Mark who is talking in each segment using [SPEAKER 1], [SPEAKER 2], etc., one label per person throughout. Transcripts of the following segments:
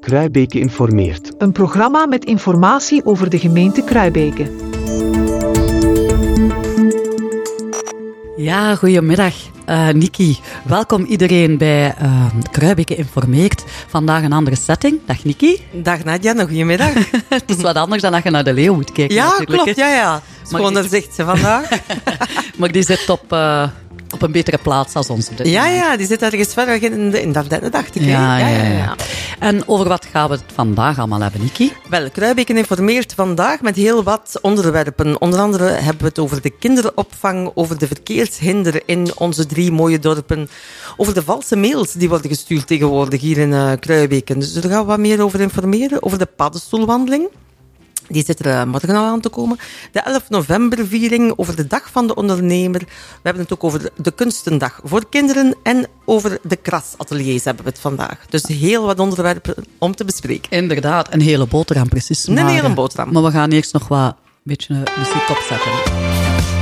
[SPEAKER 1] Kruibeke informeert.
[SPEAKER 2] Een programma met informatie over de gemeente Kruibeke.
[SPEAKER 3] Ja, goedemiddag. Uh, Niki, welkom iedereen bij uh, Kruibeke Informeert. Vandaag een andere setting. Dag Niki.
[SPEAKER 4] Dag Nadja, nog goedemiddag.
[SPEAKER 3] het is wat anders dan dat je naar de leeuw moet kijken.
[SPEAKER 4] Ja,
[SPEAKER 3] natuurlijk.
[SPEAKER 4] klopt. Ja, ja. Dat zegt ze vandaag.
[SPEAKER 3] maar die zit op... Uh, op een betere plaats als ons.
[SPEAKER 4] Ja, ja, die zit ergens verder in de, in de dacht ik.
[SPEAKER 3] Ja, ja, ja, ja, En over wat gaan we het vandaag allemaal hebben, Niki?
[SPEAKER 4] Wel, Kruibeken informeert vandaag met heel wat onderwerpen. Onder andere hebben we het over de kinderopvang, over de verkeershinder in onze drie mooie dorpen, over de valse mails die worden gestuurd tegenwoordig hier in uh, Kruibeken. Dus daar gaan we wat meer over informeren, over de paddenstoelwandeling. Die zit er eh, morgen al aan te komen. De 11 november-viering over de Dag van de Ondernemer. We hebben het ook over de Kunstendag voor kinderen. En over de krasateliers hebben we het vandaag. Dus heel wat onderwerpen om te bespreken.
[SPEAKER 3] Inderdaad, een hele boterham precies.
[SPEAKER 4] Een hele boterham.
[SPEAKER 3] Maar we gaan eerst nog wat beetje muziek opzetten.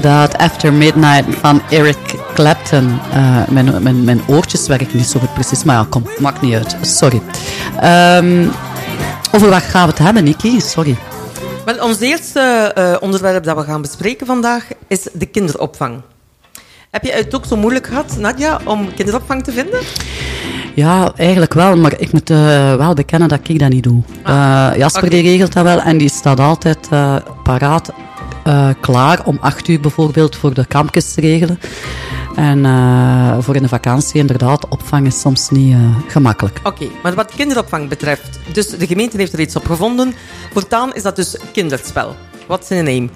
[SPEAKER 5] Inderdaad, After Midnight van Eric Clapton. Eh, mijn, mijn, mijn oortjes werken niet zo goed precies, maar ja, kom, maakt niet uit. Sorry. Ehm, over wat gaan we het hebben, Niki? Sorry.
[SPEAKER 4] Wel, ons eerste eh, onderwerp dat we gaan bespreken vandaag is de kinderopvang. Heb je het ook zo moeilijk gehad, Nadja, om kinderopvang te vinden?
[SPEAKER 5] Ja, eigenlijk wel, maar ik moet eh, wel bekennen dat ik dat niet doe. Eh, Jasper die regelt dat wel en die staat altijd eh, paraat eh, klaar om acht uur bijvoorbeeld voor de kampjes te regelen. En eh, voor in de vakantie inderdaad, opvang is soms niet eh, gemakkelijk.
[SPEAKER 4] Oké, maar wat kinderopvang betreft, dus de gemeente heeft er iets op gevonden. Voortaan is dat dus kinderspel. Wat is in name?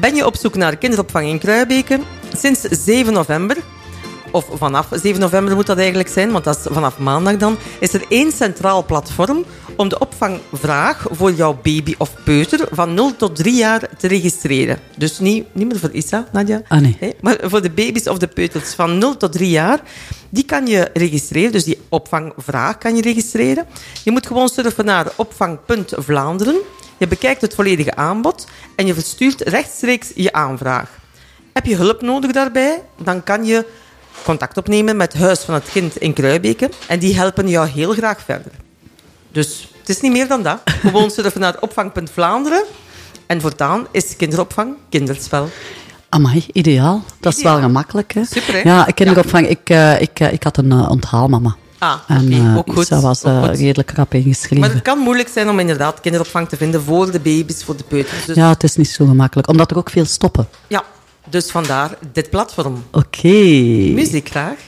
[SPEAKER 4] Ben je op zoek naar kinderopvang in Kruibeke? Sinds 7 november, of vanaf 7 november moet dat eigenlijk zijn, want dat is vanaf maandag dan, is er één centraal platform om de opvangvraag voor jouw baby of peuter van 0 tot 3 jaar te registreren. Dus niet, niet meer voor Issa, Nadja.
[SPEAKER 5] Ah, nee.
[SPEAKER 4] Maar voor de baby's of de peuters van 0 tot 3 jaar, die kan je registreren. Dus die opvangvraag kan je registreren. Je moet gewoon surfen naar opvang.vlaanderen. Je bekijkt het volledige aanbod en je verstuurt rechtstreeks je aanvraag. Heb je hulp nodig daarbij, dan kan je contact opnemen met Huis van het Kind in Kruibeke. En die helpen jou heel graag verder. Dus het is niet meer dan dat. Gewoon surfen naar opvang.vlaanderen. En voortaan is kinderopvang kinderspel.
[SPEAKER 5] Amai, ideaal. Dat is wel gemakkelijk. Hè?
[SPEAKER 4] Super, hè?
[SPEAKER 5] Ja, kinderopvang. Ik, eh, ik, eh, ik had een eh, onthaalmama.
[SPEAKER 4] Ah,
[SPEAKER 5] En
[SPEAKER 4] ook goed.
[SPEAKER 5] dat was redelijk rap ingeschreven.
[SPEAKER 4] Maar het kan moeilijk zijn om inderdaad kinderopvang te vinden voor de baby's, voor de peuters. Dus,
[SPEAKER 5] Ja, het is niet zo gemakkelijk, omdat er ook veel stoppen.
[SPEAKER 4] ja, dus vandaar dit platform.
[SPEAKER 5] Oké.
[SPEAKER 4] Muziek graag.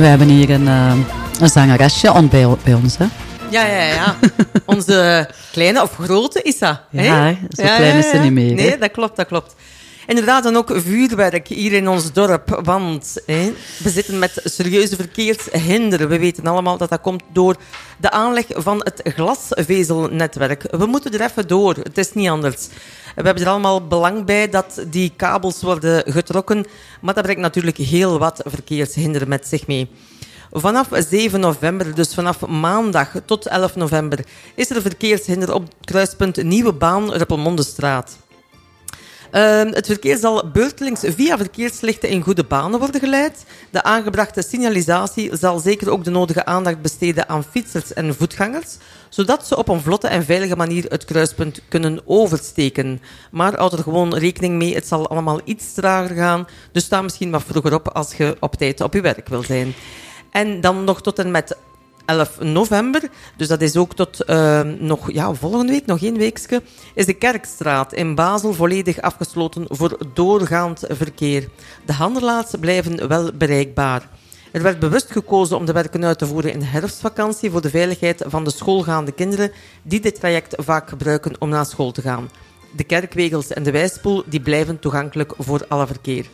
[SPEAKER 5] We hebben hier een, eh, een zangeresje on bij, bij ons. Hè?
[SPEAKER 4] Ja, ja, ja. Onze kleine of grote Issa.
[SPEAKER 5] Ja,
[SPEAKER 4] hè?
[SPEAKER 5] Zo klein is ze niet meer, hè?
[SPEAKER 4] Nee, dat klopt, dat klopt. Inderdaad, dan ook vuurwerk hier in ons dorp. Want hè, we zitten met serieuze verkeershinderen. We weten allemaal dat dat komt door de aanleg van het glasvezelnetwerk. We moeten er even door. Het is niet anders. We hebben er allemaal belang bij dat die kabels worden getrokken. Maar dat brengt natuurlijk heel wat verkeershinderen met zich mee. Vanaf 7 november, dus vanaf maandag tot 11 november, is er verkeershinder op het kruispunt Nieuwe Baan Ruppelmondestraat. Ehm, het verkeer zal beurtelings via verkeerslichten in goede banen worden geleid. De aangebrachte signalisatie zal zeker ook de nodige aandacht besteden aan fietsers en voetgangers, zodat ze op een vlotte en veilige manier het kruispunt kunnen oversteken. Maar houd er gewoon rekening mee, het zal allemaal iets trager gaan, dus sta misschien wat vroeger op als je op tijd op je werk wil zijn. En dan nog tot en met 11 november, dus dat is ook tot eh, nog, ja, volgende week, nog één weekje, is de Kerkstraat in Basel volledig afgesloten voor doorgaand verkeer. De handelaars blijven wel bereikbaar. Er werd bewust gekozen om de werken uit te voeren in de herfstvakantie voor de veiligheid van de schoolgaande kinderen die dit traject vaak gebruiken om naar school te gaan. De kerkwegels en de wijspoel die blijven toegankelijk voor alle verkeer.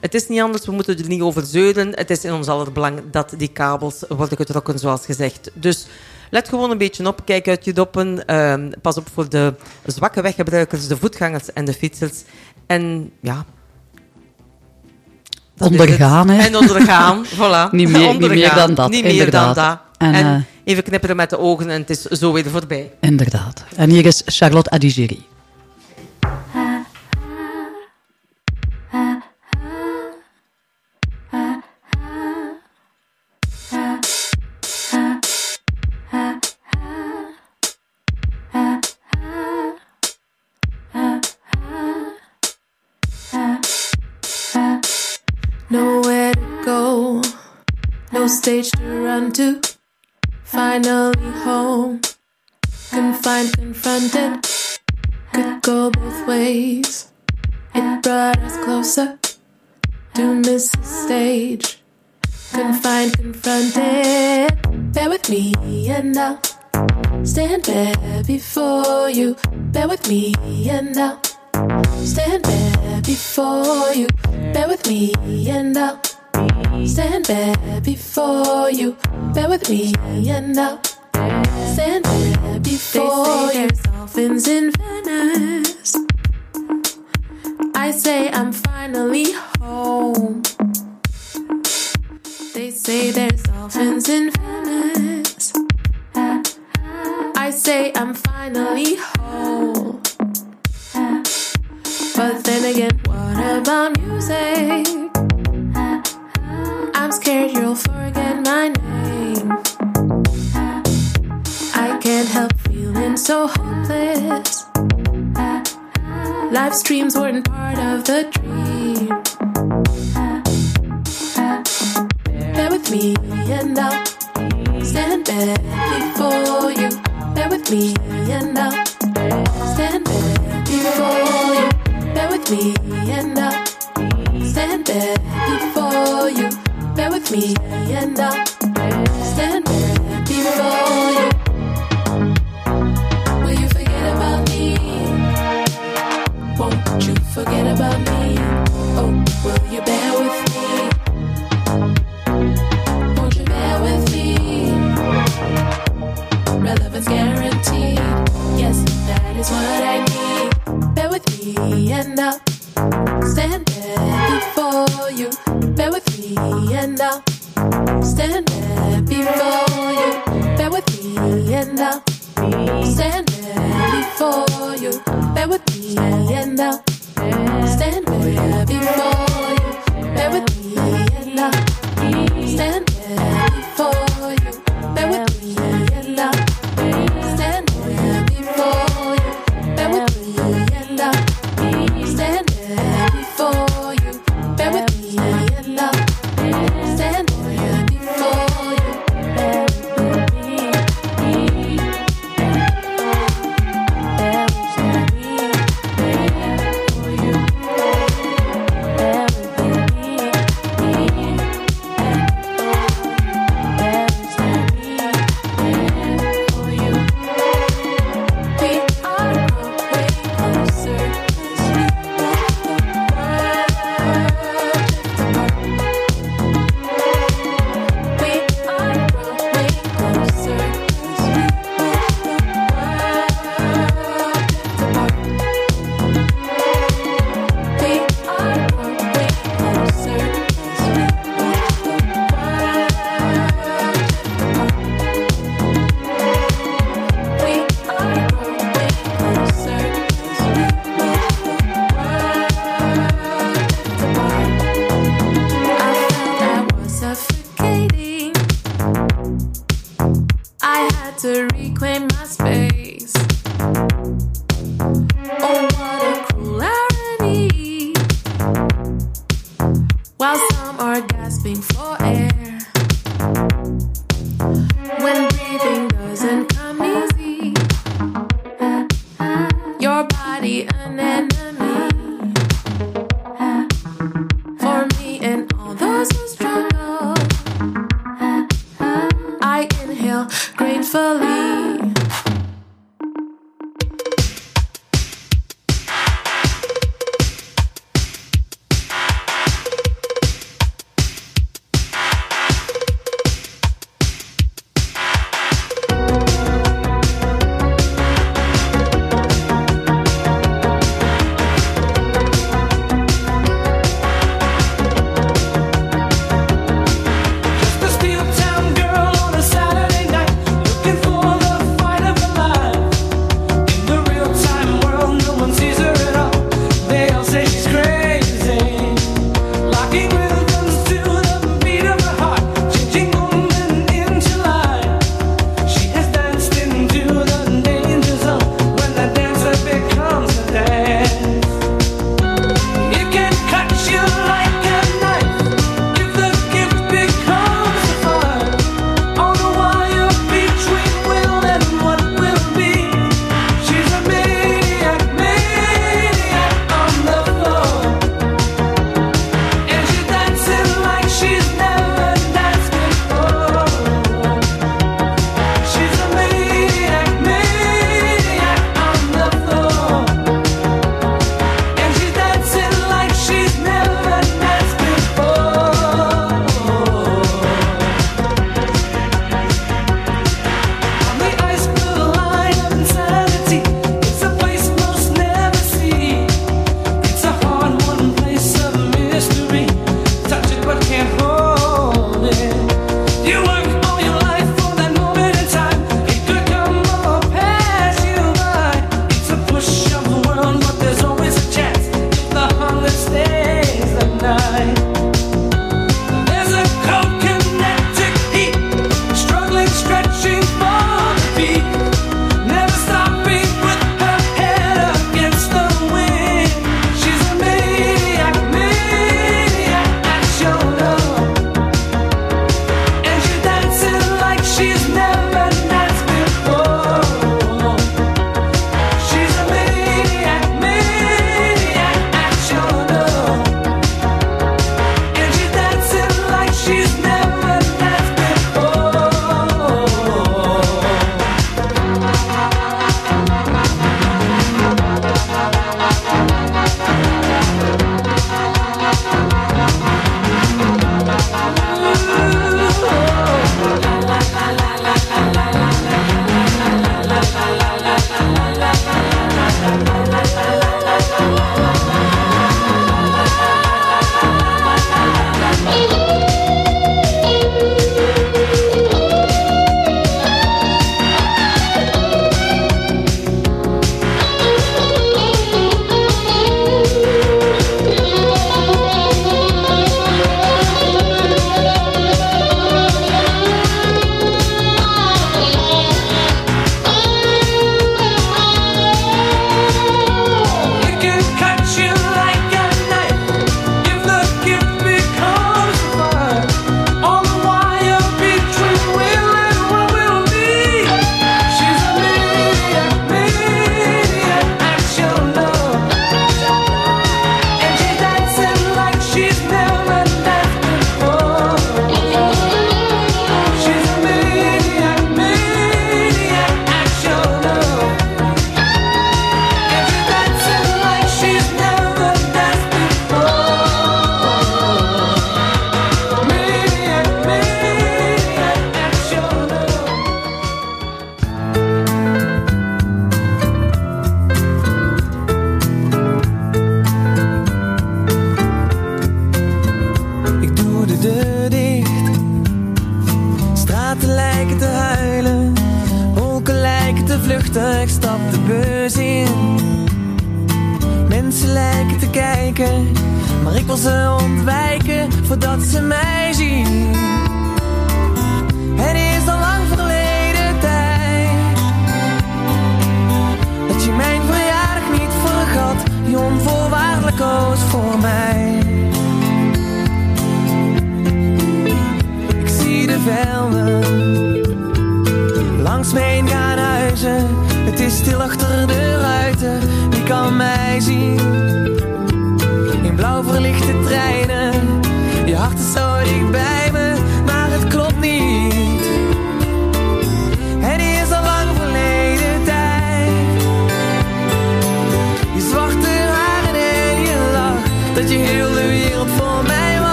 [SPEAKER 4] Het is niet anders, we moeten er niet over zeuren. Het is in ons aller belang dat die kabels worden getrokken, zoals gezegd. Dus let gewoon een beetje op, kijk uit je doppen. ehm, pas op voor de zwakke weggebruikers, de voetgangers en de fietsers. En ja... dat.
[SPEAKER 5] Ondergaan, hè?
[SPEAKER 4] En ondergaan, voilà.
[SPEAKER 5] Niet meer- niet meer dan dat,
[SPEAKER 4] Niet meer dan
[SPEAKER 5] inderdaad.
[SPEAKER 4] dat.
[SPEAKER 5] En,
[SPEAKER 4] En,
[SPEAKER 5] eh,
[SPEAKER 4] even knipperen met de ogen en het is zo weer voorbij.
[SPEAKER 5] Inderdaad. En hier is Charlotte Adigeri.
[SPEAKER 6] To. Finally home, confined, confronted. Could go both ways. It brought us closer to miss the stage. Confined, confronted. Bear with me and I'll stand there before you. Bear with me and I'll stand there before you. Bear with me and I'll stand there before you. Bear with me and I'll stand there before you. Dolphins in Venice. I say I'm finally home. They say there's dolphins in Venice. I say I'm finally home. But then again, what about music? I'm scared you'll forget my name. I can't help feeling so hopeless. Live streams weren't part of the dream. Bear with me and I'll stand back before you. Bear with me and I'll stand back before you. Bear with me and I'll stand back before you there with me and I'll stand there and you. Will you forget about me? Won't you forget about me?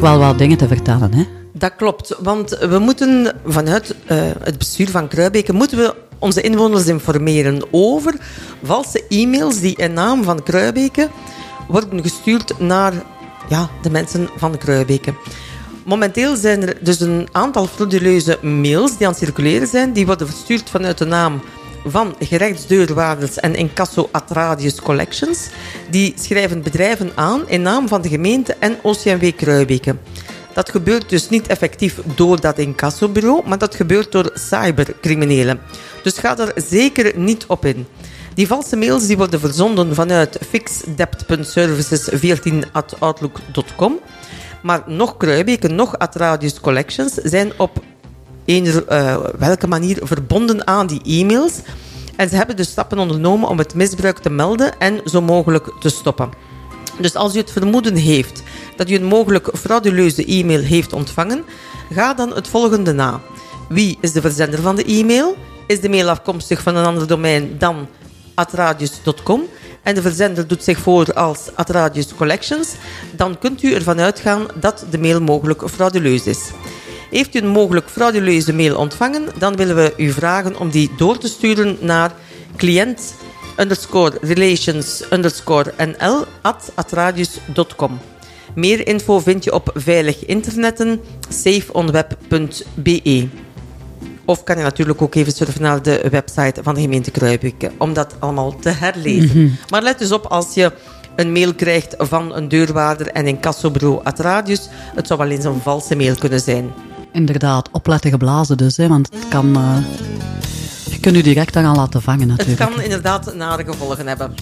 [SPEAKER 7] Nog
[SPEAKER 5] wel wat dingen te vertellen, hè?
[SPEAKER 4] Dat klopt, want we moeten vanuit eh, het bestuur van Kruibeke moeten we onze inwoners informeren over valse e-mails die in naam van Kruibeke worden gestuurd naar ja, de mensen van Kruibeke. Momenteel zijn er dus een aantal frauduleuze mails die aan het circuleren zijn. Die worden verstuurd vanuit de naam van gerechtsdeurwaarders en incasso at Radius Collections. Die schrijven bedrijven aan in naam van de gemeente en OCMW Kruibeke. Dat gebeurt dus niet effectief door dat incassobureau, maar dat gebeurt door cybercriminelen. Dus ga er zeker niet op in. Die valse mails die worden verzonden vanuit fixdept.services14.outlook.com. Maar nog Kruibeke, nog at Radius Collections zijn op eender eh, welke manier verbonden aan die e-mails. En ze hebben dus stappen ondernomen om het misbruik te melden en zo mogelijk te stoppen. Dus als u het vermoeden heeft dat u een mogelijk frauduleuze e-mail heeft ontvangen, ga dan het volgende na. Wie is de verzender van de e-mail? Is de mail afkomstig van een ander domein dan atradius.com en de verzender doet zich voor als Atradius Collections, dan kunt u ervan uitgaan dat de mail mogelijk frauduleus is. Heeft u een mogelijk frauduleuze mail ontvangen, dan willen we u vragen om die door te sturen naar cliënt underscore relations underscore nl at atradius.com. Meer info vind je op veiliginternetten safeonweb.be. Of kan je natuurlijk ook even surfen naar de website van de gemeente Kruibeke om dat allemaal te herlezen. Maar let dus op als je een mail krijgt van een deurwaarder en een kassobureau at Radius. Het zou wel eens een valse mail kunnen zijn.
[SPEAKER 5] Inderdaad, opletten geblazen dus, hè, want het kan... eh, je kunt u direct daaraan laten vangen,
[SPEAKER 4] Het
[SPEAKER 5] natuurlijk.
[SPEAKER 4] kan inderdaad nare gevolgen hebben.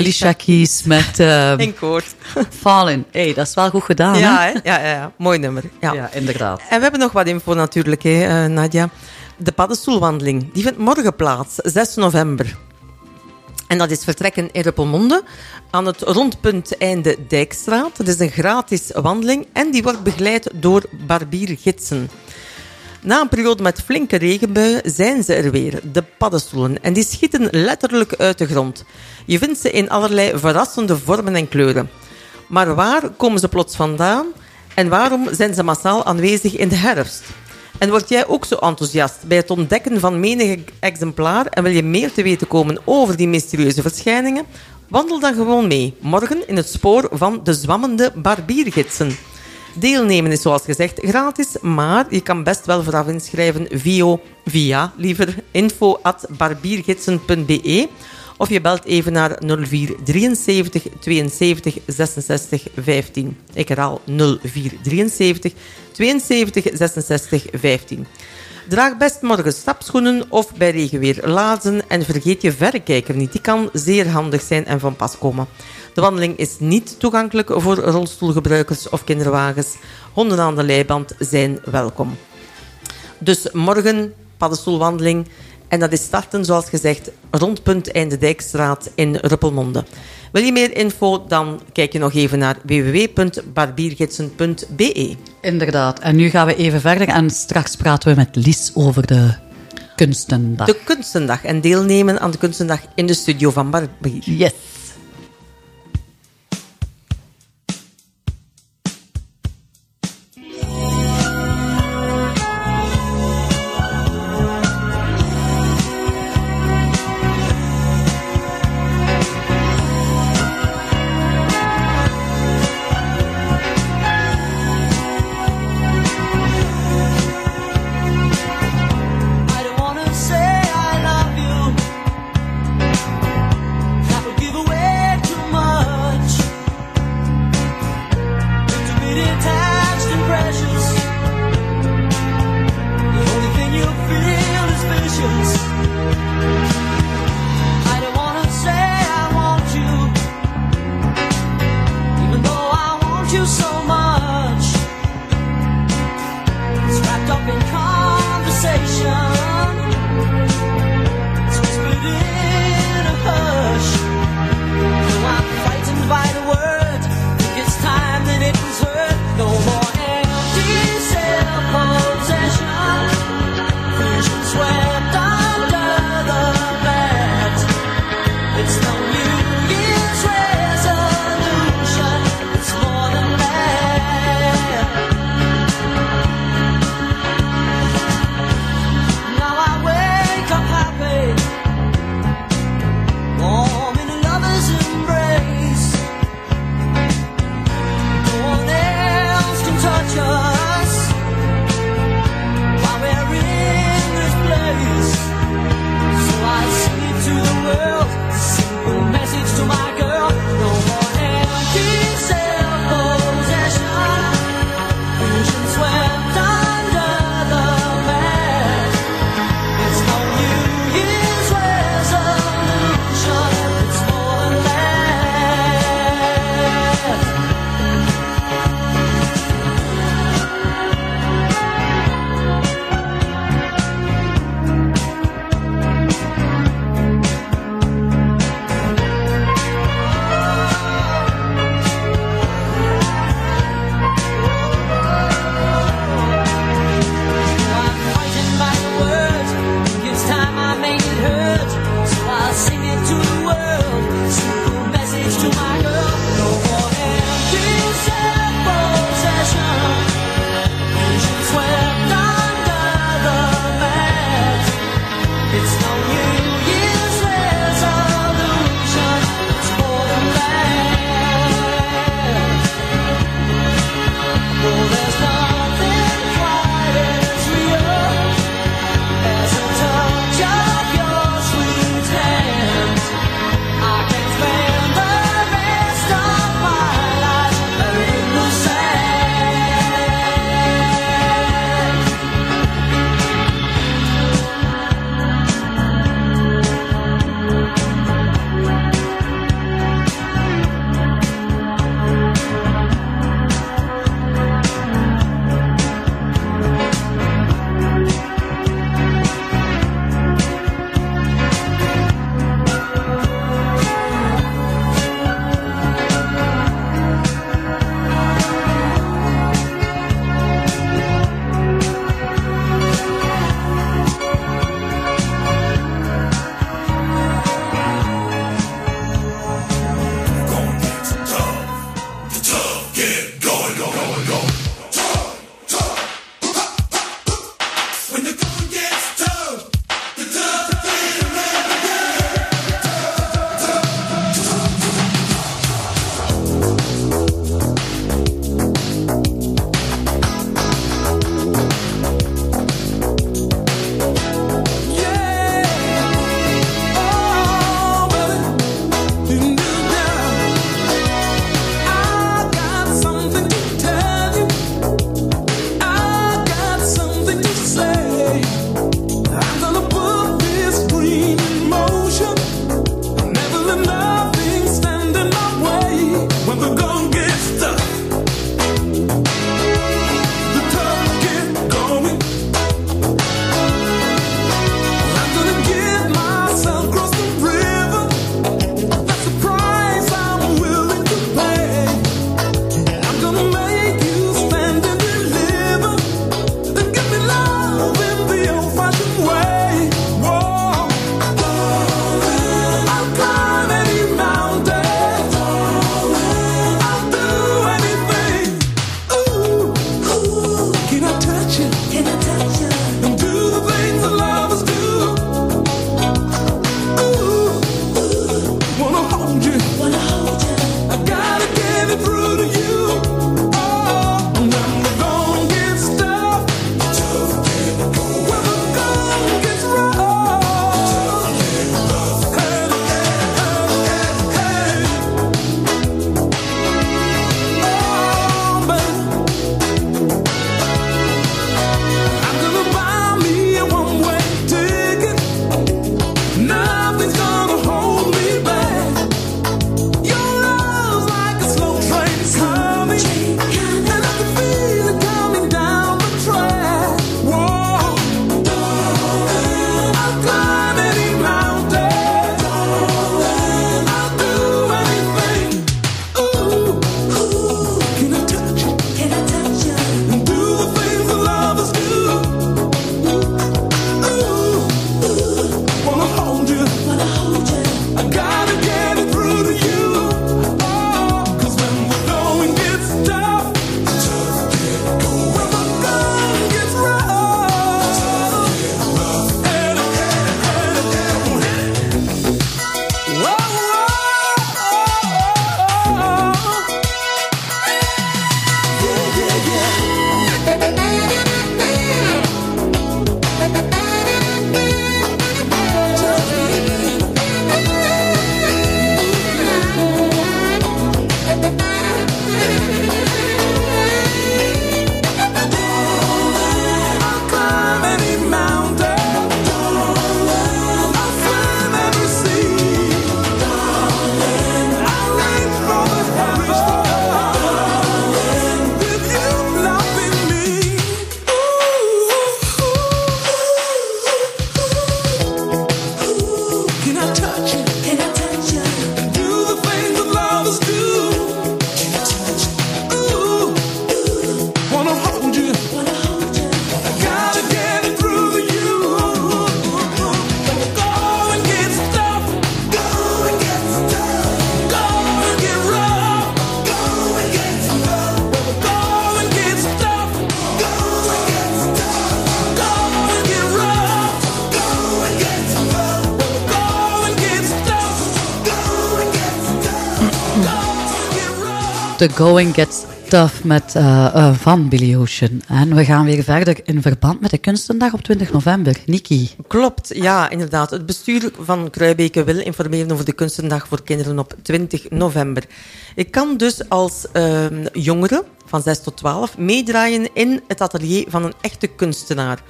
[SPEAKER 5] Alicia Keys met uh,
[SPEAKER 4] In.
[SPEAKER 5] Fallen. hey, dat is wel goed gedaan,
[SPEAKER 4] Ja,
[SPEAKER 5] hè?
[SPEAKER 4] Ja, ja, ja. mooi nummer. Ja.
[SPEAKER 5] Ja, inderdaad.
[SPEAKER 4] En we hebben nog wat info natuurlijk, hè, eh, Nadia. De paddenstoelwandeling die vindt morgen plaats, 6 november. En dat is vertrekken in Ruppelmonde aan het rondpunt einde Dijkstraat. Het is een gratis wandeling en die wordt begeleid door barbiergidsen. Na een periode met flinke regenbuien zijn ze er weer, de paddenstoelen. En die schieten letterlijk uit de grond. Je vindt ze in allerlei verrassende vormen en kleuren. Maar waar komen ze plots vandaan? En waarom zijn ze massaal aanwezig in de herfst? En word jij ook zo enthousiast bij het ontdekken van menig exemplaar en wil je meer te weten komen over die mysterieuze verschijningen? Wandel dan gewoon mee, morgen in het spoor van de zwammende barbiergidsen. Deelnemen is zoals gezegd gratis, maar je kan best wel vooraf inschrijven via, via liever, barbiergidsen.be of je belt even naar 04 73 72 66 15. Ik herhaal 04 73 72 66 15. Draag best morgen stapschoenen of bij regenweer lazen en vergeet je verrekijker niet. Die kan zeer handig zijn en van pas komen. De wandeling is niet toegankelijk voor rolstoelgebruikers of kinderwagens. Honden aan de leiband zijn welkom. Dus morgen paddenstoelwandeling. En dat is starten, zoals gezegd, rondpunt Einde Dijkstraat in Ruppelmonde. Wil je meer info, dan kijk je nog even naar www.barbiergidsen.be.
[SPEAKER 5] Inderdaad. En nu gaan we even verder en straks praten we met Lies over de Kunstendag.
[SPEAKER 4] De Kunstendag en deelnemen aan de Kunstendag in de studio van Barbier.
[SPEAKER 5] Yes.
[SPEAKER 7] The
[SPEAKER 5] Going Gets Tough met, eh, eh, van Billy Ocean. En we gaan weer verder in verband met de Kunstendag op 20 november. Niki.
[SPEAKER 4] Klopt, ja, inderdaad. Het bestuur van Kruibeke wil informeren over de Kunstendag voor kinderen op 20 november. Ik kan dus als ehm, jongere van 6 tot 12 meedraaien in het atelier van een echte kunstenaar.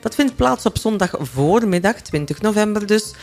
[SPEAKER 4] Dat vindt plaats op zondag voormiddag, 20 november dus,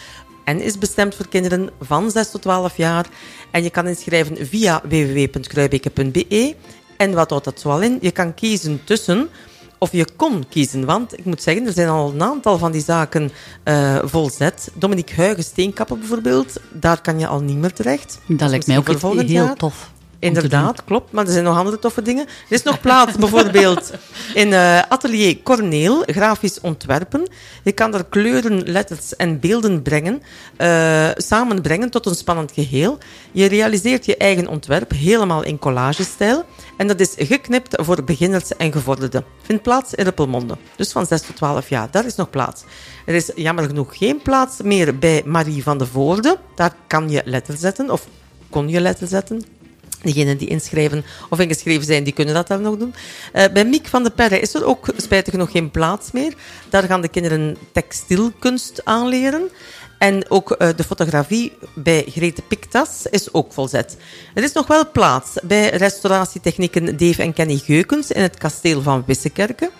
[SPEAKER 4] en is bestemd voor kinderen van 6 tot 12 jaar. En je kan inschrijven via www.kruibeke.be. En wat houdt dat zoal in? Je kan kiezen tussen, of je kon kiezen, want ik moet zeggen, er zijn al een aantal van die zaken eh, volzet. Dominique Huigen Steenkappen bijvoorbeeld, daar kan je al niet meer terecht.
[SPEAKER 5] Dat lijkt mij ook heel
[SPEAKER 4] jaar.
[SPEAKER 5] tof.
[SPEAKER 4] Inderdaad, klopt. Maar er zijn nog andere toffe dingen. Er is nog plaats bijvoorbeeld in eh, Atelier Corneel, grafisch ontwerpen. Je kan er kleuren, letters en beelden brengen, eh, samenbrengen tot een spannend geheel. Je realiseert je eigen ontwerp helemaal in collagestijl. En dat is geknipt voor beginners en gevorderden. Vindt plaats in Ruppelmonde. Dus van 6 tot 12 jaar. Daar is nog plaats. Er is jammer genoeg geen plaats meer bij Marie van de Voorde. Daar kan je letter zetten, of kon je letter zetten. Degenen die inschrijven of ingeschreven zijn, die kunnen dat dan nog doen. Eh, bij Miek van de Perre is er ook spijtig genoeg geen plaats meer. Daar gaan de kinderen textielkunst aanleren. En ook eh, de fotografie bij Grete Pictas is ook volzet. Er is nog wel plaats bij restauratietechnieken Dave en Kenny Geukens in het kasteel van Wissekerke.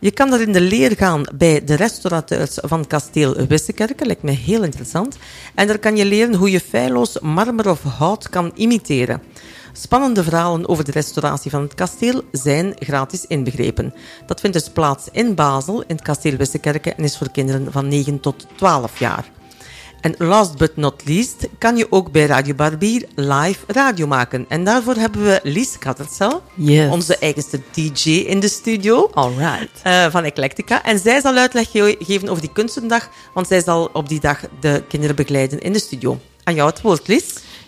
[SPEAKER 4] Je kan er in de leer gaan bij de restaurateurs van kasteel Wissekerke. Lijkt me heel interessant. En daar kan je leren hoe je feilloos marmer of hout kan imiteren. Spannende verhalen over de restauratie van het kasteel zijn gratis inbegrepen. Dat vindt dus plaats in Basel, in het kasteel Wissekerke en is voor kinderen van 9 tot 12 jaar. En last but not least kan je ook bij Radio Barbier live radio maken. En daarvoor hebben we Lies Kattersel,
[SPEAKER 5] Yes.
[SPEAKER 4] onze eigenste DJ in de studio.
[SPEAKER 5] Alright.
[SPEAKER 4] eh, van Eclectica. En zij zal uitleg ge- geven over die kunstendag, want zij zal op die dag de kinderen begeleiden in de studio. Aan jou het woord, Lies.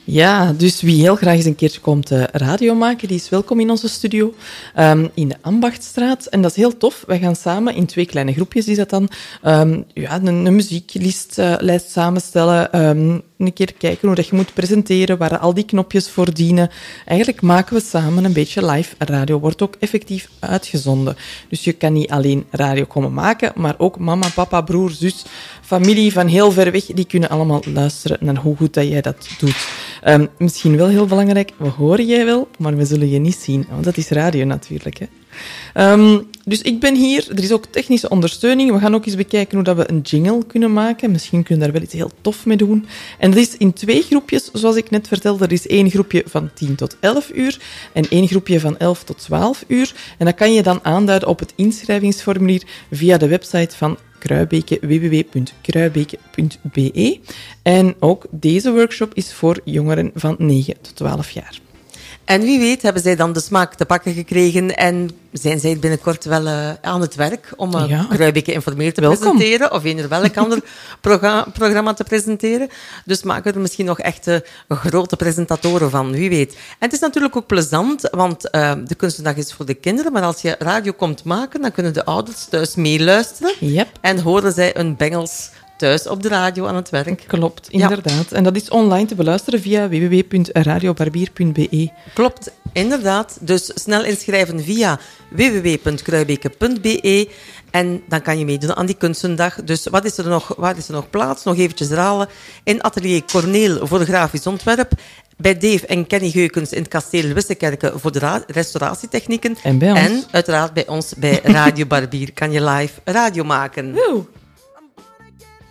[SPEAKER 8] Ja, dus wie heel graag eens een keertje komt eh, radio maken, die is welkom in onze studio ehm, in de Ambachtstraat. En dat is heel tof. Wij gaan samen in twee kleine groepjes, is dat dan, ehm, ja, een, een muzieklijst eh, samenstellen. ehm, een keer kijken hoe dat je moet presenteren, waar al die knopjes voor dienen. Eigenlijk maken we samen een beetje live radio. Wordt ook effectief uitgezonden. Dus je kan niet alleen radio komen maken, maar ook mama, papa, broer, zus, familie van heel ver weg, die kunnen allemaal luisteren naar hoe goed dat jij dat doet. Ehm, misschien wel heel belangrijk, we horen jij wel, maar we zullen je niet zien, want dat is radio natuurlijk. Hè. Ehm, dus ik ben hier, er is ook technische ondersteuning. We gaan ook eens bekijken hoe dat we een jingle kunnen maken. Misschien kunnen we daar wel iets heel tof mee doen. En dat is in twee groepjes, zoals ik net vertelde. Er is één groepje van 10 tot 11 uur en één groepje van 11 tot 12 uur. En dat kan je dan aanduiden op het inschrijvingsformulier via de website van Kruibeke, www.kruibeke.be. En ook deze workshop is voor jongeren van 9 tot 12 jaar.
[SPEAKER 4] En wie weet hebben zij dan de smaak te pakken gekregen en zijn zij binnenkort wel eh, aan het werk om uh,
[SPEAKER 8] Ja.
[SPEAKER 4] Kruibeke informeert te
[SPEAKER 8] Welkom.
[SPEAKER 4] presenteren of eender welk ander programma te presenteren. Dus maken er misschien nog echte grote presentatoren van, wie weet. En het is natuurlijk ook plezant, want eh, de kunstendag is voor de kinderen, maar als je radio komt maken, dan kunnen de ouders thuis meeluisteren
[SPEAKER 8] Yep.
[SPEAKER 4] en horen zij een bengels thuis op de radio aan het werk.
[SPEAKER 8] Klopt,
[SPEAKER 4] Ja.
[SPEAKER 8] inderdaad. En dat is online te beluisteren via www.radiobarbier.be.
[SPEAKER 4] Klopt, inderdaad. Dus snel inschrijven via www.kruibeke.be en dan kan je meedoen aan die kunstendag. Dus wat is er nog, waar is er nog plaats? Nog eventjes herhalen. In atelier Corneel voor grafisch ontwerp. Bij Dave en Kenny Geukens in het kasteel Wissekerke voor de ra- restauratietechnieken.
[SPEAKER 8] En bij ons.
[SPEAKER 4] En uiteraard bij ons bij Radio Barbier kan je live radio maken.
[SPEAKER 7] time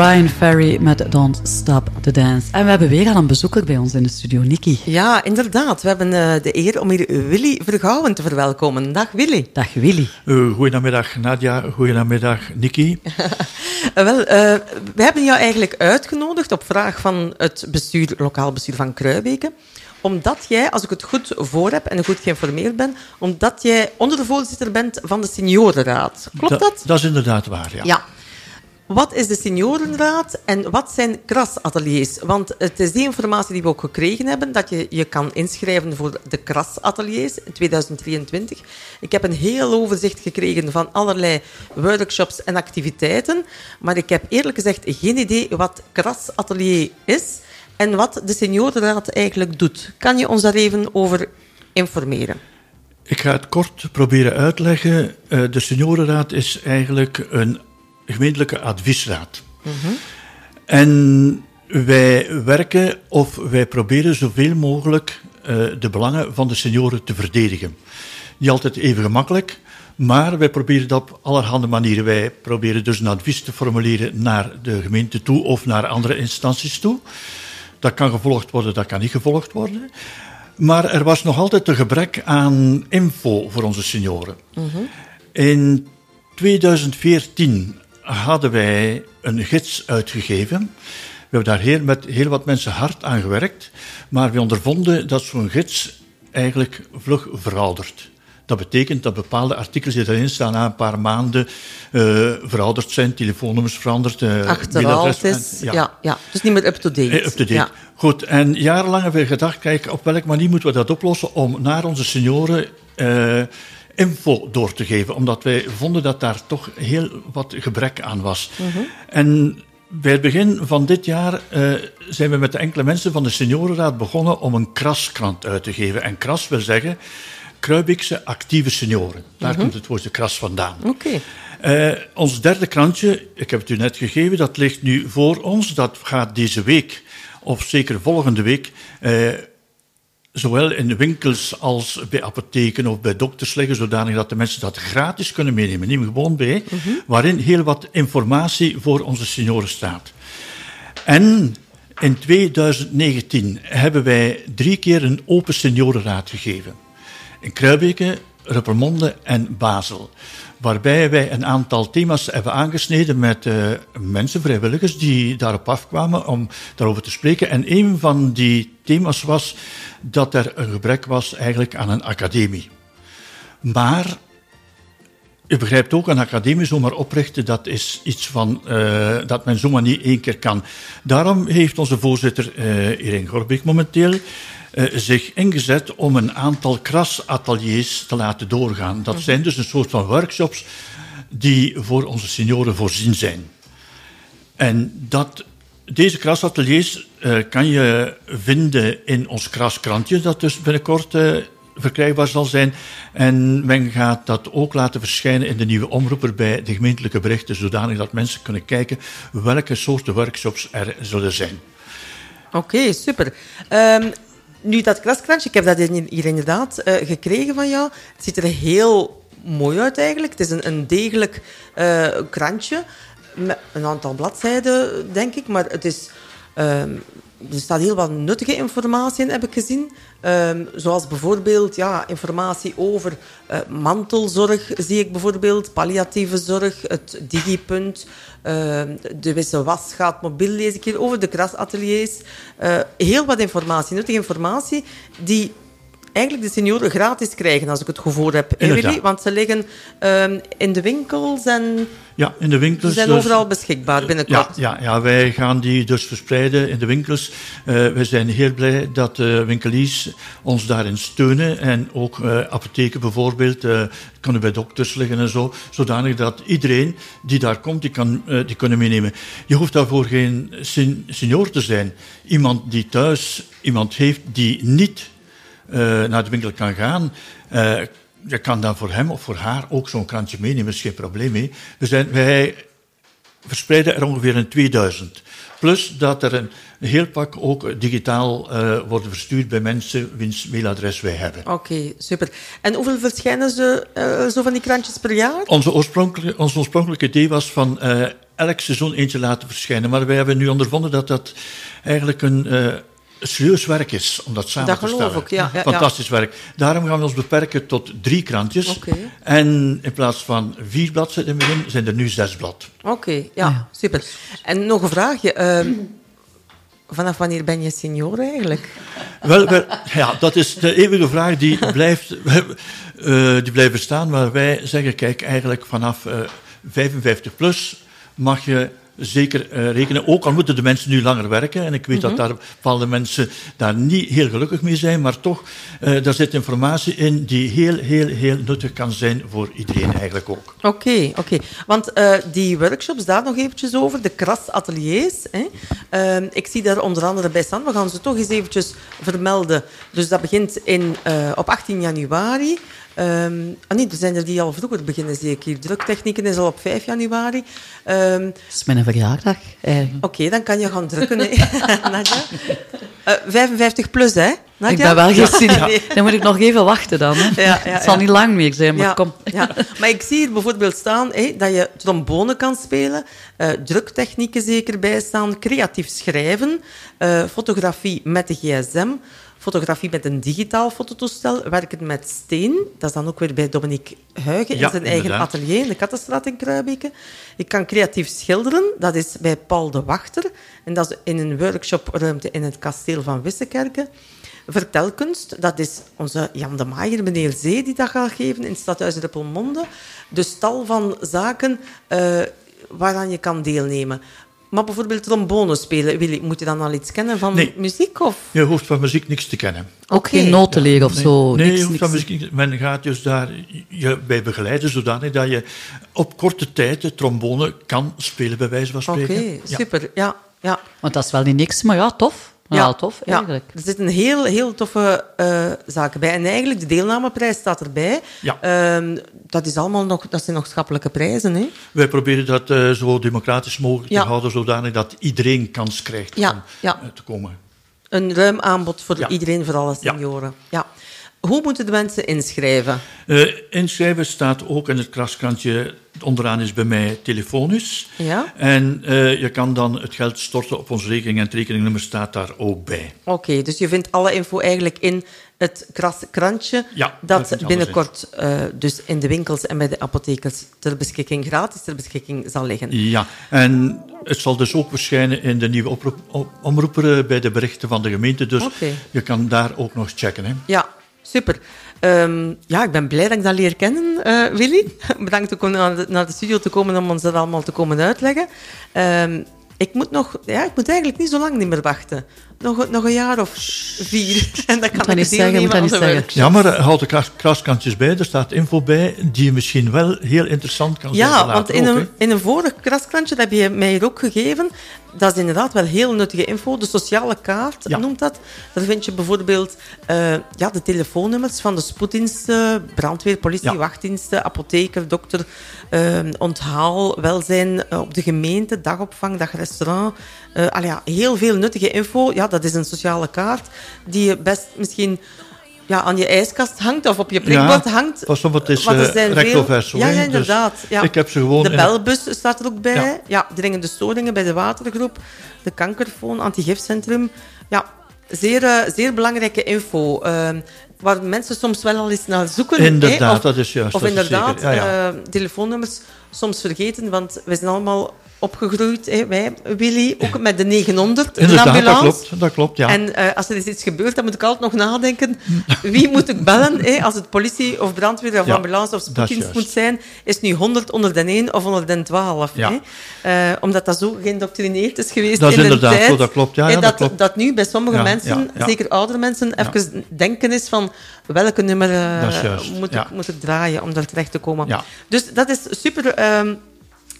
[SPEAKER 5] Brian Ferry met Don't Stop the Dance. En we hebben weer al een bezoeker bij ons in de studio, Nikki.
[SPEAKER 4] Ja, inderdaad. We hebben eh, de eer om hier Willy Vergouwen te verwelkomen. Dag Willy.
[SPEAKER 5] Dag Willy.
[SPEAKER 9] Uh, goedemiddag Nadia, goedemiddag Nikki.
[SPEAKER 4] Uh, wel, uh, we hebben jou eigenlijk uitgenodigd op vraag van het bestuur, lokaal bestuur van Kruibeke omdat jij, als ik het goed voor heb en goed geïnformeerd ben, omdat jij ondervoorzitter bent van de seniorenraad. Klopt dat? Dat,
[SPEAKER 9] dat is inderdaad waar, ja.
[SPEAKER 4] ja. Wat is de seniorenraad en wat zijn krasateliers? Want het is die informatie die we ook gekregen hebben, dat je je kan inschrijven voor de krasateliers in 2023. Ik heb een heel overzicht gekregen van allerlei workshops en activiteiten, maar ik heb eerlijk gezegd geen idee wat krasatelier is en wat de seniorenraad eigenlijk doet. Kan je ons daar even over informeren?
[SPEAKER 9] Ik ga het kort proberen uitleggen. Eh, de seniorenraad is eigenlijk een gemeentelijke adviesraad. En wij werken of wij proberen zoveel mogelijk uh, de belangen van de senioren te verdedigen. Niet altijd even gemakkelijk, maar wij proberen dat op allerhande manieren. Wij proberen dus een advies te formuleren naar de gemeente toe of naar andere instanties toe. Dat kan gevolgd worden, dat kan niet gevolgd worden. Maar er was nog altijd een gebrek aan info voor onze senioren. Mhm. In 2014 hadden wij een gids uitgegeven. We hebben daar heel, met heel wat mensen hard aan gewerkt, maar we ondervonden dat zo'n gids eigenlijk vlug veroudert. Dat betekent dat bepaalde artikels die erin staan na een paar maanden uh, verouderd zijn, telefoonnummers veranderd.
[SPEAKER 4] Uh, Achterhaald is, ja. ja. Ja, dus niet meer up-to-date.
[SPEAKER 9] Eh, up-to-date. Ja. Goed, en jarenlang hebben we gedacht, kijk, op welke manier moeten we dat oplossen om naar onze senioren uh, info door te geven, omdat wij vonden dat daar toch heel wat gebrek aan was. Mm -hmm. En bij het begin van dit jaar uh, zijn we met de enkele mensen van de seniorenraad begonnen om een kraskrant uit te geven. En kras wil zeggen Kruibikse actieve senioren. Daar mm -hmm. komt het woordje kras vandaan.
[SPEAKER 4] Okay.
[SPEAKER 9] Uh, ons derde krantje, ik heb het u net gegeven, dat ligt nu voor ons. Dat gaat deze week, of zeker volgende week, uh, zowel in winkels als bij apotheken of bij dokters liggen, zodanig dat de mensen dat gratis kunnen meenemen. Neem gewoon bij, mm -hmm. waarin heel wat informatie voor onze senioren staat. En in 2019 hebben wij drie keer een open seniorenraad gegeven. In Kruibeke, Ruppelmonde en Basel. Waarbij wij een aantal thema's hebben aangesneden met uh, mensen, vrijwilligers, die daarop afkwamen om daarover te spreken. En een van die thema's was dat er een gebrek was eigenlijk aan een academie. Maar u begrijpt ook, een academie zomaar oprichten, dat is iets van, uh, dat men zomaar niet één keer kan. Daarom heeft onze voorzitter uh, Irene Gorbik momenteel zich ingezet om een aantal krasateliers te laten doorgaan. Dat zijn dus een soort van workshops die voor onze senioren voorzien zijn. En dat, deze krasateliers uh, kan je vinden in ons kraskrantje, dat dus binnenkort uh, verkrijgbaar zal zijn. En men gaat dat ook laten verschijnen in de nieuwe omroeper bij de gemeentelijke berichten, zodanig dat mensen kunnen kijken welke soorten workshops er zullen zijn.
[SPEAKER 4] Oké, okay, super. Um, nu, dat kraskrantje, ik heb dat hier inderdaad uh, gekregen van jou. Het ziet er heel mooi uit eigenlijk. Het is een, een degelijk uh, krantje met een aantal bladzijden, denk ik. Maar het is... Um, er staat heel wat nuttige informatie in, heb ik gezien. Um, zoals bijvoorbeeld ja, informatie over uh, mantelzorg, zie ik bijvoorbeeld, palliatieve zorg, het digipunt, uh, de wisse was gaat mobiel, ik hier, over de krasateliers. Uh, heel wat informatie, nuttige informatie, die eigenlijk de senioren gratis krijgen, als ik het gevoel heb. Jullie, want ze liggen um, in de winkels en
[SPEAKER 9] ja, in de winkels.
[SPEAKER 4] Ze zijn dus, overal beschikbaar binnenkort.
[SPEAKER 9] Ja, ja, ja, wij gaan die dus verspreiden in de winkels. Uh, we zijn heel blij dat de winkeliers ons daarin steunen. En ook uh, apotheken bijvoorbeeld, uh, kunnen bij dokters liggen en zo. Zodanig dat iedereen die daar komt, die, kan, die kunnen meenemen. Je hoeft daarvoor geen sen senior te zijn. Iemand die thuis iemand heeft die niet naar de winkel kan gaan. Uh, je kan dan voor hem of voor haar ook zo'n krantje meenemen, is geen probleem mee. We zijn, wij verspreiden er ongeveer een 2000. Plus dat er een heel pak ook digitaal eh, worden verstuurd bij mensen wiens mailadres wij hebben.
[SPEAKER 4] Oké, super. En hoeveel verschijnen ze eh, zo van die krantjes per jaar?
[SPEAKER 9] Onze oorspronkelijke, ons oorspronkelijke idee was van eh, elk seizoen eentje laten verschijnen. Maar wij hebben nu ondervonden dat dat eigenlijk een eh, serieus werk is om dat samen
[SPEAKER 4] Dat
[SPEAKER 9] te
[SPEAKER 4] geloof
[SPEAKER 9] stellen.
[SPEAKER 4] ik, ja, ja, ja.
[SPEAKER 9] Fantastisch werk. Daarom gaan we ons beperken tot drie krantjes.
[SPEAKER 4] Oké.
[SPEAKER 9] En in plaats van vier bladzijden in het begin, zijn er nu zes blad.
[SPEAKER 4] Oké, ja, super. En nog een vraagje. ehm, vanaf wanneer ben je senior eigenlijk?
[SPEAKER 9] Wel, wel, ja, dat is de eeuwige vraag die blijft, eh, die blijft bestaan. Maar wij zeggen, kijk, eigenlijk vanaf eh 55 plus mag je zeker eh, rekenen. Ook al moeten de mensen nu langer werken. En ik weet dat daar bepaalde mensen daar niet heel gelukkig mee zijn. Maar toch, eh, daar zit informatie in die heel, heel, heel nuttig kan zijn voor iedereen eigenlijk ook.
[SPEAKER 4] Oké, oké. Want eh, die workshops, daar nog eventjes over, de krasateliers. Hè. Ik zie daar onder andere bij staan, we gaan ze toch eens eventjes vermelden. Dus dat begint in, op 18 januari. Ehm ah nee, er zijn er die al vroeger beginnen, zie ik hier. Druktechnieken is al op 5 januari. Ehm,
[SPEAKER 5] Dat is mijn verjaardag.
[SPEAKER 4] Oké, dan kan je gaan drukken, hè. Nadja. Eh, 55 plus, hè? Nadja?
[SPEAKER 5] Ik ben wel gezien.
[SPEAKER 4] Nee.
[SPEAKER 5] Dan moet ik nog even wachten dan. Hè.
[SPEAKER 4] Ja, ja,
[SPEAKER 5] het zal niet lang meer zijn, maar kom.
[SPEAKER 4] Ja. Maar ik zie hier bijvoorbeeld staan dat je trombone kan spelen, eh, druktechnieken zeker bijstaan, creatief schrijven, eh, fotografie met de gsm, fotografie met een digitaal fototoestel, werken met steen. Dat is dan ook weer bij Dominique Huigen
[SPEAKER 9] Ja,
[SPEAKER 4] in zijn eigen
[SPEAKER 9] inderdaad.
[SPEAKER 4] atelier in de Kattenstraat in Kruibeke. Je kan creatief schilderen, dat is bij Paul de Wachter. En dat is in een workshopruimte in het kasteel van Wissekerken. Vertelkunst, dat is onze Jan de Maaier, meneer Zee, die dat gaat geven in het stadhuis Ruppelmonde. De stal van zaken eh, waaraan je kan deelnemen. Maar bijvoorbeeld trombone spelen, Willy, moet je dan al iets kennen van
[SPEAKER 9] Nee.
[SPEAKER 4] muziek? Of?
[SPEAKER 9] Je hoeft van muziek niks te kennen.
[SPEAKER 5] Ook
[SPEAKER 4] Oké.
[SPEAKER 5] geen noten leren of zo.
[SPEAKER 9] Nee,
[SPEAKER 5] niks,
[SPEAKER 9] je hoeft van
[SPEAKER 5] niks.
[SPEAKER 9] muziek niet- men gaat dus daar je bij begeleiden zodanig dat je op korte tijd de trombone kan spelen, bij wijze van
[SPEAKER 4] Oké,
[SPEAKER 9] spreken. Ja.
[SPEAKER 4] super. Ja, ja.
[SPEAKER 5] Want dat is wel niet niks, maar ja, tof. Ja, tof,
[SPEAKER 4] ja.
[SPEAKER 5] eigenlijk.
[SPEAKER 4] Er zitten heel, heel toffe eh, zaken bij. En eigenlijk, de deelnameprijs staat erbij.
[SPEAKER 9] Ja.
[SPEAKER 4] Ehm, dat, is allemaal nog, dat zijn nog schappelijke prijzen. Hè?
[SPEAKER 9] Wij proberen dat eh, zo democratisch mogelijk
[SPEAKER 4] Ja.
[SPEAKER 9] te houden, zodanig dat iedereen kans krijgt
[SPEAKER 4] Ja,
[SPEAKER 9] om
[SPEAKER 4] ja.
[SPEAKER 9] eh, te komen.
[SPEAKER 4] Een ruim aanbod voor
[SPEAKER 9] Ja.
[SPEAKER 4] iedereen, voor alle
[SPEAKER 9] Ja.
[SPEAKER 4] senioren. Ja. Hoe moeten de mensen inschrijven?
[SPEAKER 9] Eh, inschrijven staat ook in het kraskrantje, onderaan is bij mij telefonisch.
[SPEAKER 4] Ja?
[SPEAKER 9] En eh, je kan dan het geld storten op onze rekening en het rekeningnummer staat daar ook bij.
[SPEAKER 4] Oké, dus je vindt alle info eigenlijk in het kras krantje
[SPEAKER 9] Ja,
[SPEAKER 4] dat binnenkort eh, dus in de winkels en bij de apothekers ter beschikking, gratis ter beschikking zal liggen.
[SPEAKER 9] Ja, en het zal dus ook verschijnen in de nieuwe omroeper bij de berichten van de gemeente. Dus je kan daar ook nog checken. Hè.
[SPEAKER 4] Ja, super. Ehm, ja, ik ben blij dat ik dat leer kennen, eh, Willy. Bedankt om naar de, naar de studio te komen om ons dat allemaal te komen uitleggen. Ehm, ik moet nog, ja, ik moet eigenlijk niet zo lang niet meer wachten. Nog, nog een jaar of vier. En dan kan
[SPEAKER 5] dat
[SPEAKER 4] ik
[SPEAKER 5] niet zeggen, moet dat niet.
[SPEAKER 9] Ja, maar houd de kras- kraskantjes bij. Er staat info bij die misschien wel heel interessant kan zijn.
[SPEAKER 4] Ja,
[SPEAKER 9] voor
[SPEAKER 4] want in
[SPEAKER 9] ook,
[SPEAKER 4] een, in een vorig kraskrantje, dat heb je mij hier ook gegeven, dat is inderdaad wel heel nuttige info. De sociale kaart
[SPEAKER 9] Ja.
[SPEAKER 4] noemt dat. Daar vind je bijvoorbeeld eh, ja, de telefoonnummers van de spoeddiensten, brandweer, politie,
[SPEAKER 9] Ja.
[SPEAKER 4] wachtdiensten, apotheker, dokter, eh, onthaal, welzijn eh, op de gemeente, dagopvang, dagrestaurant. Eh al ja, heel veel nuttige info. Ja, dat is een sociale kaart die je best misschien ja, aan je ijskast hangt of op je prikbord hangt.
[SPEAKER 9] Pas op, het is eh, recto verso.
[SPEAKER 4] Ja, ja,
[SPEAKER 9] Dus
[SPEAKER 4] inderdaad. ja.
[SPEAKER 9] Ik heb ze gewoon...
[SPEAKER 4] De belbus staat er ook bij.
[SPEAKER 9] Ja.
[SPEAKER 4] Ja. dringende storingen bij de watergroep. De kankerfoon, antigifcentrum. Ja, zeer, eh, zeer belangrijke info. eh, waar mensen soms wel al eens naar zoeken. hè,
[SPEAKER 9] Inderdaad,
[SPEAKER 4] of,
[SPEAKER 9] dat is juist.
[SPEAKER 4] Of inderdaad.
[SPEAKER 9] Ja,
[SPEAKER 4] eh, telefoonnummers soms vergeten, want we zijn allemaal opgegroeid, hè, wij, Willy, ook met de 900, de
[SPEAKER 9] Inderdaad, dat
[SPEAKER 4] ambulance.
[SPEAKER 9] klopt. Dat klopt, ja.
[SPEAKER 4] En eh, als er is iets gebeurt, dan moet ik altijd nog nadenken. Wie moet ik bellen? hè? Als het politie of brandweer of
[SPEAKER 9] Ja,
[SPEAKER 4] ambulance of
[SPEAKER 9] dat
[SPEAKER 4] spoeddienst moet zijn, is nu 100, 101 of 112.
[SPEAKER 9] Ja.
[SPEAKER 4] Hè? Eh, omdat dat zo geïndoctrineerd is geweest
[SPEAKER 9] Dat is
[SPEAKER 4] in de tijd.
[SPEAKER 9] zo, dat klopt. Ja, dat
[SPEAKER 4] dat,
[SPEAKER 9] klopt.
[SPEAKER 4] dat nu bij sommige mensen, zeker oudere mensen, even denken is van welke nummer eh, moet,
[SPEAKER 9] ja.
[SPEAKER 4] ik, moet ik draaien om daar terecht te komen.
[SPEAKER 9] Ja.
[SPEAKER 4] Dus dat is super ehm,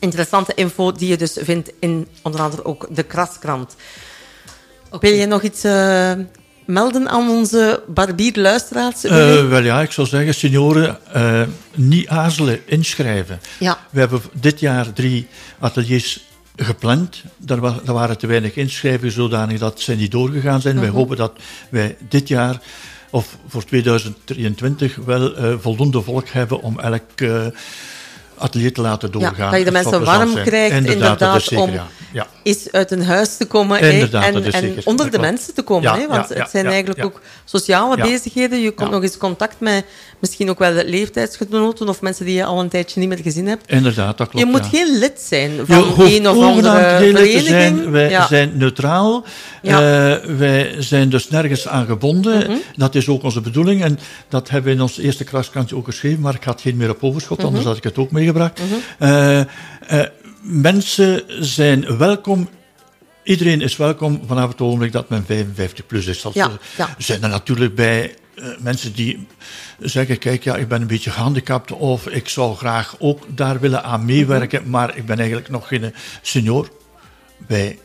[SPEAKER 4] interessante info die je dus vindt in onder andere ook de Kraskrant. Wil je nog iets eh, melden aan onze barbier-luisteraars?
[SPEAKER 9] Eh,
[SPEAKER 4] Willy?
[SPEAKER 9] wel ja, ik zou zeggen, senioren, eh, niet aarzelen, inschrijven.
[SPEAKER 4] ja.
[SPEAKER 9] We hebben dit jaar drie ateliers gepland. Daar, wa- daar waren te weinig inschrijvingen, zodanig dat zij niet doorgegaan zijn.
[SPEAKER 4] Mhm.
[SPEAKER 9] Wij hopen dat wij dit jaar, of voor 2023, wel eh, voldoende volk hebben om elk eh, atelier te laten doorgaan.
[SPEAKER 4] dat je de mensen warm
[SPEAKER 9] zijn.
[SPEAKER 4] krijgt,
[SPEAKER 9] inderdaad, dat is
[SPEAKER 4] inderdaad,
[SPEAKER 9] zeker,
[SPEAKER 4] om-
[SPEAKER 9] ja.
[SPEAKER 4] uit een huis te komen en, onder de mensen te komen. Hè, want het zijn eigenlijk ook sociale bezigheden. Je komt nog eens contact met misschien ook wel leeftijdsgenoten of mensen die je al een tijdje niet meer gezien hebt.
[SPEAKER 9] Inderdaad, dat klopt.
[SPEAKER 4] je moet geen lid zijn van een of andere vereniging.
[SPEAKER 9] zijn. Wij zijn neutraal. Eh, wij zijn dus nergens aan gebonden.
[SPEAKER 4] Mhm.
[SPEAKER 9] Dat is ook onze bedoeling. En dat hebben we in ons eerste kraskantje ook geschreven. Maar ik had geen meer op overschot,
[SPEAKER 4] Mhm.
[SPEAKER 9] anders had ik het ook meegebracht. Eh, eh, mensen zijn welkom. Iedereen is welkom vanaf het ogenblik dat men 55 plus is. Dat
[SPEAKER 4] Ja, ja.
[SPEAKER 9] zijn er natuurlijk bij eh, mensen die zeggen, kijk, ja, ik ben een beetje gehandicapt of ik zou graag ook daar willen aan meewerken,
[SPEAKER 4] Mhm.
[SPEAKER 9] maar ik ben eigenlijk nog geen senior. Wij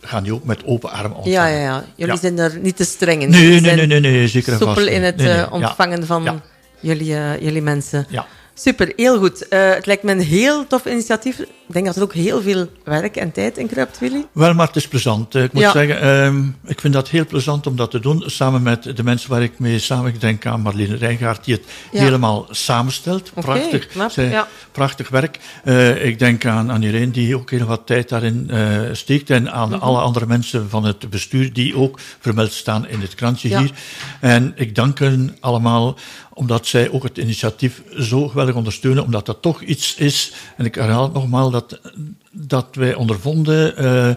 [SPEAKER 9] gaan die ook met open armen ontvangen.
[SPEAKER 4] Ja, ja, ja. Jullie
[SPEAKER 9] Ja.
[SPEAKER 4] zijn er niet te streng in.
[SPEAKER 9] Nee, nee, nee, nee, nee, zeker
[SPEAKER 4] Soepel
[SPEAKER 9] vast
[SPEAKER 4] in het
[SPEAKER 9] Nee, nee, ja.
[SPEAKER 4] ontvangen van jullie, jullie mensen.
[SPEAKER 9] Ja.
[SPEAKER 4] Super, heel goed. Eh, het lijkt me een heel tof initiatief. Ik denk dat er ook heel veel werk en tijd in kruipt, Willy.
[SPEAKER 9] Wel, maar het is plezant. Eh, Ik moet
[SPEAKER 4] Ja.
[SPEAKER 9] zeggen, ehm, ik vind dat heel plezant om dat te doen. Samen met de mensen waar ik mee samen ik denk aan Marlene Rijngaard, die het
[SPEAKER 4] Ja.
[SPEAKER 9] helemaal samenstelt. Prachtig.
[SPEAKER 4] knap,
[SPEAKER 9] Zij-
[SPEAKER 4] ja.
[SPEAKER 9] Prachtig werk. Eh, ik denk aan, aan Irene, die ook heel wat tijd daarin steekt. En aan
[SPEAKER 4] Mhm.
[SPEAKER 9] alle andere mensen van het bestuur, die ook vermeld staan in het krantje hier. En ik dank hen allemaal omdat zij ook het initiatief zo geweldig ondersteunen, omdat dat toch iets is, en ik herhaal het nogmaals, dat, dat wij ondervonden eh,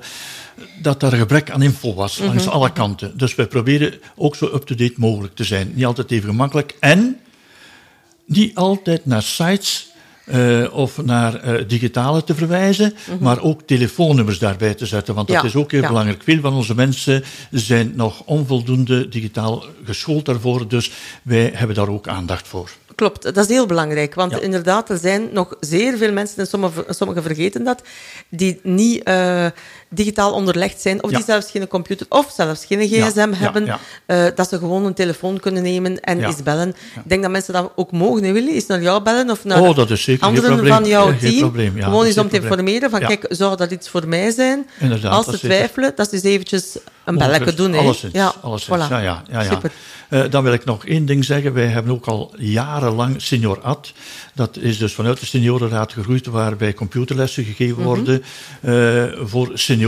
[SPEAKER 9] dat er een gebrek aan info was,
[SPEAKER 4] Mhm.
[SPEAKER 9] langs alle kanten. Dus wij proberen ook zo up-to-date mogelijk te zijn. Niet altijd even gemakkelijk. En niet altijd naar sites eh, of naar eh, digitale te verwijzen, maar ook telefoonnummers daarbij te zetten. Want dat
[SPEAKER 4] Mhm. Ja,
[SPEAKER 9] is ook heel
[SPEAKER 4] ja.
[SPEAKER 9] belangrijk. Veel van onze mensen zijn nog onvoldoende digitaal geschoold daarvoor, dus wij hebben daar ook aandacht voor.
[SPEAKER 4] Klopt, dat is heel belangrijk. Want
[SPEAKER 9] Ja.
[SPEAKER 4] inderdaad, er zijn nog zeer veel mensen, en sommigen, sommigen vergeten dat, die niet eh, digitaal onderlegd zijn, of
[SPEAKER 9] Ja.
[SPEAKER 4] die zelfs geen computer of zelfs geen gsm
[SPEAKER 9] Ja,
[SPEAKER 4] hebben,
[SPEAKER 9] ja.
[SPEAKER 4] eh, dat ze gewoon een telefoon kunnen nemen en eens bellen. Ik denk dat mensen dat ook mogen, hè, Willy? Is naar jou bellen of naar
[SPEAKER 9] Oh, dat is zeker
[SPEAKER 4] anderen van jouw team?
[SPEAKER 9] probleem,
[SPEAKER 4] gewoon eens
[SPEAKER 9] is
[SPEAKER 4] om te informeren van, kijk, zou dat iets voor mij zijn?
[SPEAKER 9] Inderdaad,
[SPEAKER 4] Als ze twijfelen, dat ze eens eventjes een belletje doen.
[SPEAKER 9] Alleszins,
[SPEAKER 4] ja,
[SPEAKER 9] alleszins.
[SPEAKER 4] voilà.
[SPEAKER 9] Ja, ja, ja, ja.
[SPEAKER 4] Super.
[SPEAKER 9] Eh, dan wil ik nog één ding zeggen. Wij hebben ook al jarenlang Senior Ad. Dat is dus vanuit de seniorenraad gegroeid, waarbij computerlessen gegeven
[SPEAKER 4] Mhm.
[SPEAKER 9] worden eh, voor senioren.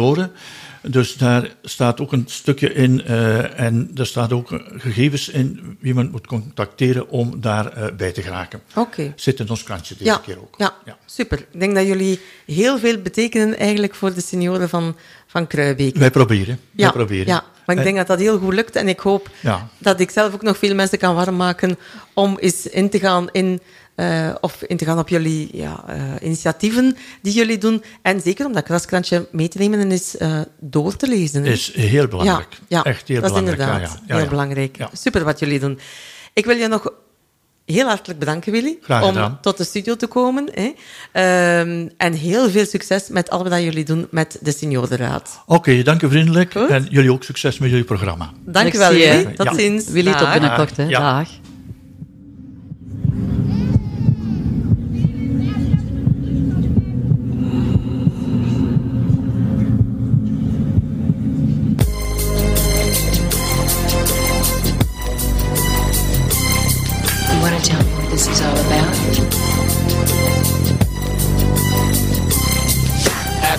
[SPEAKER 9] Dus daar staat ook een stukje in eh, en er staat ook gegevens in wie men moet contacteren om daar eh, bij te geraken.
[SPEAKER 4] Oké.
[SPEAKER 9] Zit in ons krantje deze
[SPEAKER 4] Ja,
[SPEAKER 9] keer ook.
[SPEAKER 4] ja,
[SPEAKER 9] Ja.
[SPEAKER 4] super. Ik denk dat jullie heel veel betekenen eigenlijk voor de senioren van, van Kruibeek.
[SPEAKER 9] Wij proberen.
[SPEAKER 4] ja,
[SPEAKER 9] Wij proberen.
[SPEAKER 4] ja, maar ik
[SPEAKER 9] En-
[SPEAKER 4] denk dat dat heel goed lukt en ik hoop
[SPEAKER 9] Ja.
[SPEAKER 4] dat ik zelf ook nog veel mensen kan warm maken om eens in te gaan in... eh, of in te gaan op jullie ja, eh, initiatieven die jullie doen. En zeker om dat kraskrantje mee te nemen en eens eh, door te lezen. hè.
[SPEAKER 9] is heel belangrijk.
[SPEAKER 4] Ja, ja,
[SPEAKER 9] Echt heel
[SPEAKER 4] dat
[SPEAKER 9] belangrijk.
[SPEAKER 4] is
[SPEAKER 9] Ja,
[SPEAKER 4] inderdaad
[SPEAKER 9] ja, ja,
[SPEAKER 4] heel
[SPEAKER 9] ja.
[SPEAKER 4] belangrijk.
[SPEAKER 9] Ja.
[SPEAKER 4] Super wat jullie doen. Ik wil je nog heel hartelijk bedanken, Willy,
[SPEAKER 9] Graag
[SPEAKER 4] om tot de studio te komen. Hè. Ehm, en heel veel succes met al wat jullie doen met de Seniorenraad.
[SPEAKER 9] Oké, dank u vriendelijk.
[SPEAKER 4] Goed.
[SPEAKER 9] En jullie ook succes met jullie programma.
[SPEAKER 4] Dank u wel. Willy. Tot
[SPEAKER 9] Ja.
[SPEAKER 4] ziens.
[SPEAKER 5] Willy, tot binnenkort. Hè.
[SPEAKER 9] Ja.
[SPEAKER 5] Dag.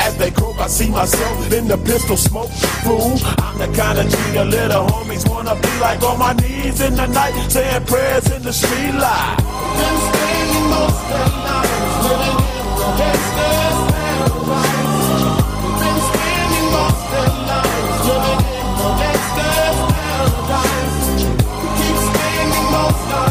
[SPEAKER 10] As they croak, I see myself in the pistol smoke. Fool, I'm the kind of G the little homies wanna be like on my knees in the night, saying prayers in the street light. Been most of living in the gangster's paradise. Been most of living in the gangster's paradise. Keep spending most of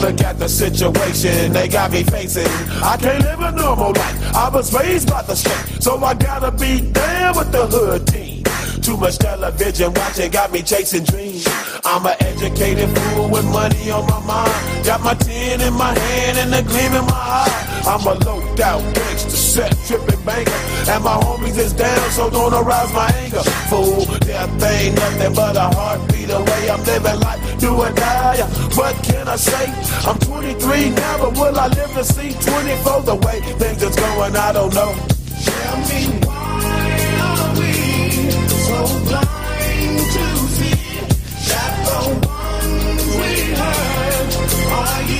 [SPEAKER 10] Look at the situation they got me facing. I can't live a normal life. I was raised by the street, so I gotta be down with the hood team. Too much television watching got me chasing dreams. I'm an educated fool with money on my mind. Got my tin in my hand and a gleam in my eye. I'm a low out gangster, set tripping banker. And my homies is down, so don't arouse my anger. Fool, death ain't nothing but a heartbeat away. I'm living life, do or die. What can I say? I'm 23 now, but will I live to see 24? The way things is going, I don't know. Tell me why are we so blind for you.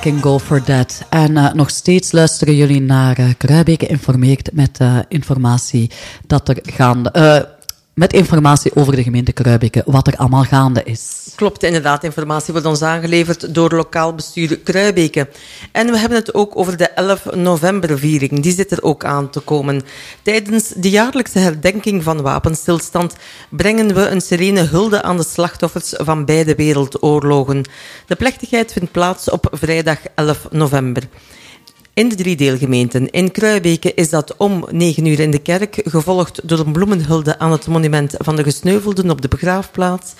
[SPEAKER 5] Can Go For That. En eh, nog steeds luisteren jullie naar uh, Kruibeke informeert met uh, informatie dat er gaande... eh, met informatie over de gemeente Kruibeke, wat er allemaal gaande is.
[SPEAKER 4] Klopt, inderdaad. Informatie wordt ons aangeleverd door lokaal bestuur Kruibeke. En we hebben het ook over de 11 november-viering. Die zit er ook aan te komen. Tijdens de jaarlijkse herdenking van wapenstilstand brengen we een serene hulde aan de slachtoffers van beide wereldoorlogen. De plechtigheid vindt plaats op vrijdag 11 november. In de drie deelgemeenten. In Kruibeke is dat om 9 uur in de kerk, gevolgd door een bloemenhulde aan het monument van de gesneuvelden op de begraafplaats.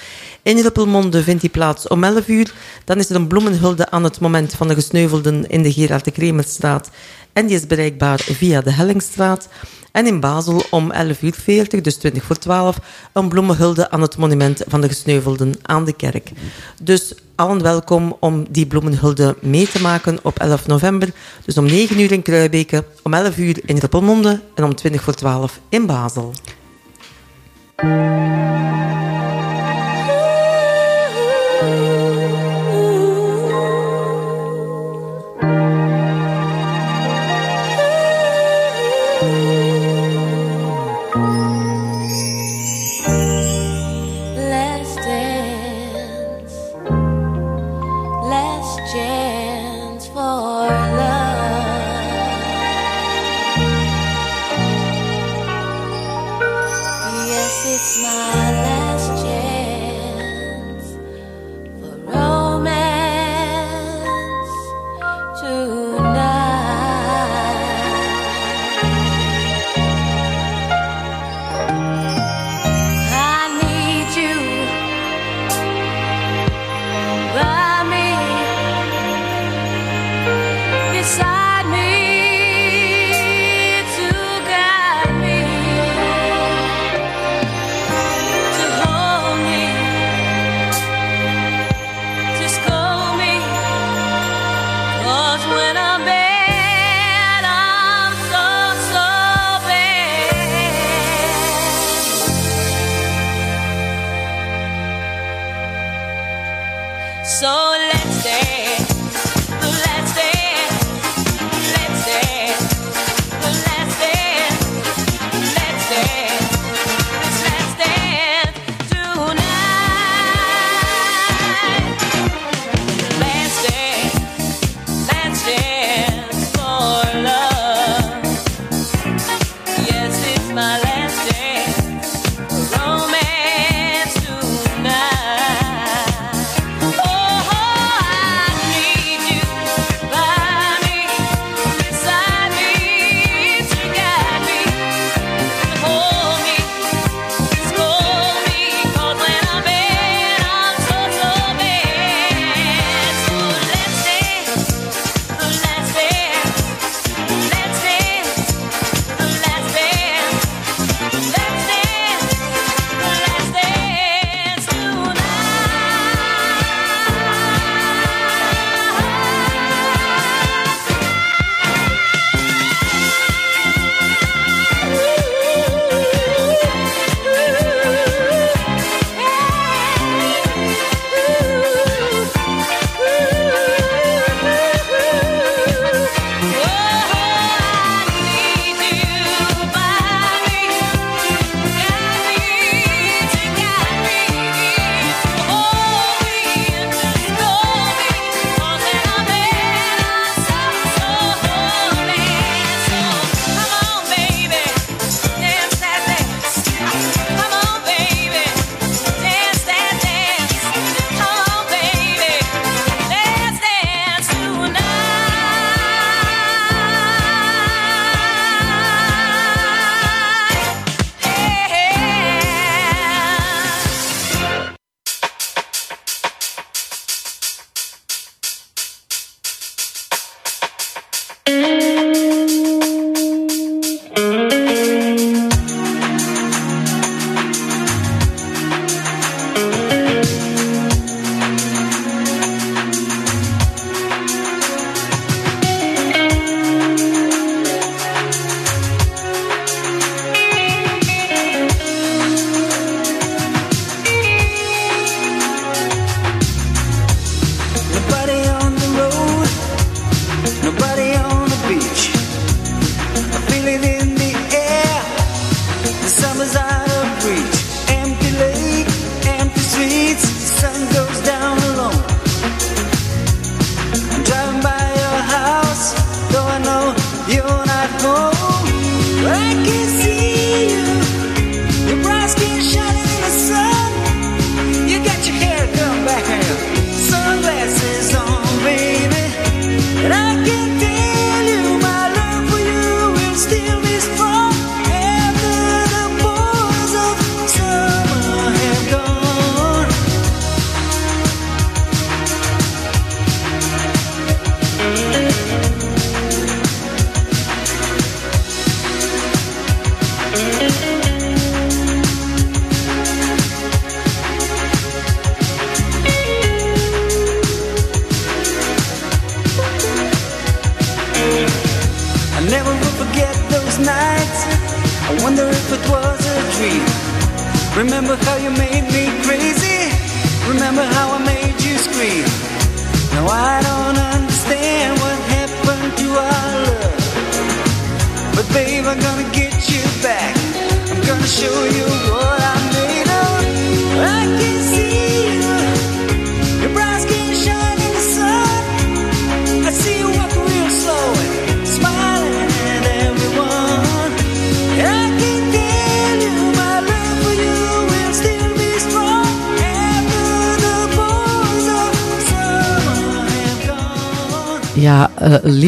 [SPEAKER 4] In Ruppelmonde vindt die plaats om 11 uur. Dan is er een bloemenhulde aan het moment van de gesneuvelden in de Gerard de Kremerstraat. En die is bereikbaar via de Hellingstraat. En in Basel om 11 uur 40, dus 20 voor 12, een bloemenhulde aan het monument van de gesneuvelden aan de kerk. Dus allen welkom om die bloemenhulde mee te maken op 11 november. Dus om 9 uur in Kruibeke, om 11 uur in Ruppelmonde en om 20 voor 12 in Basel.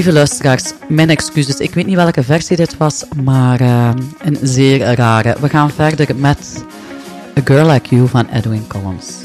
[SPEAKER 11] Lieve luisteraars, mijn excuses. Ik weet niet welke versie dit was, maar eh, een zeer rare. We gaan verder met A Girl Like You van Edwin Collins.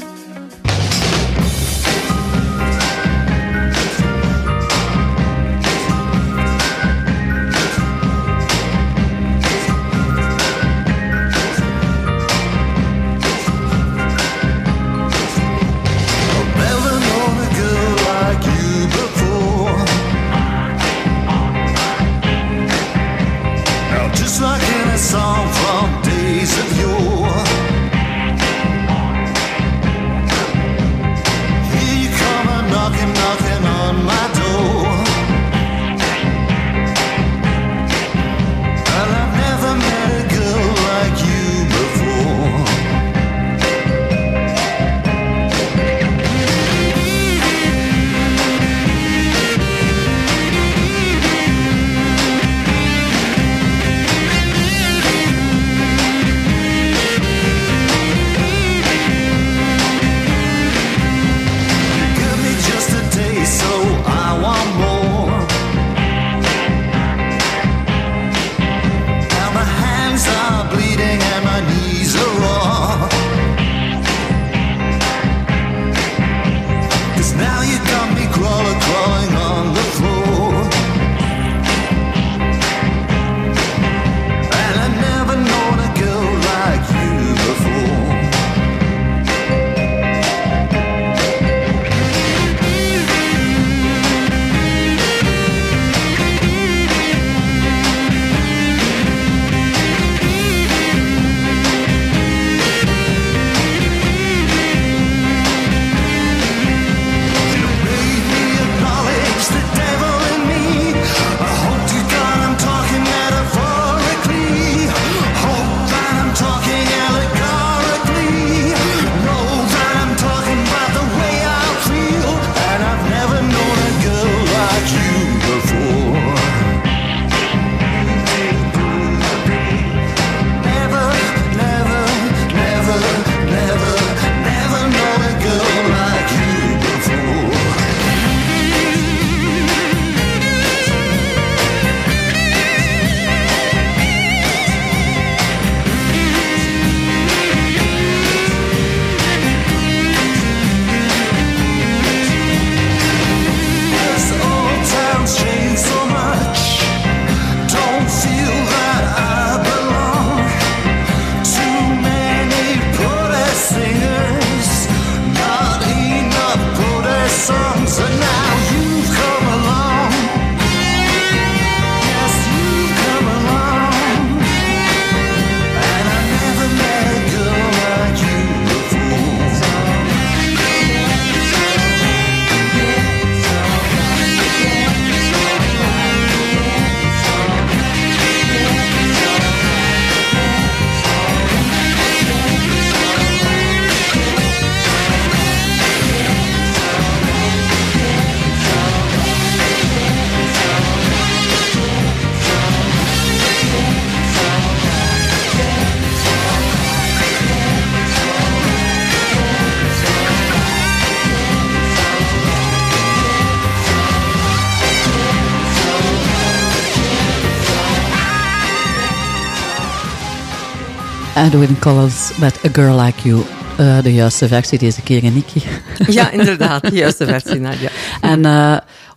[SPEAKER 5] Doing Colors With A Girl Like You.
[SPEAKER 11] Eh, de juiste versie deze keer, en Nicky.
[SPEAKER 4] Ja, inderdaad, de juiste versie, nou,
[SPEAKER 11] En eh,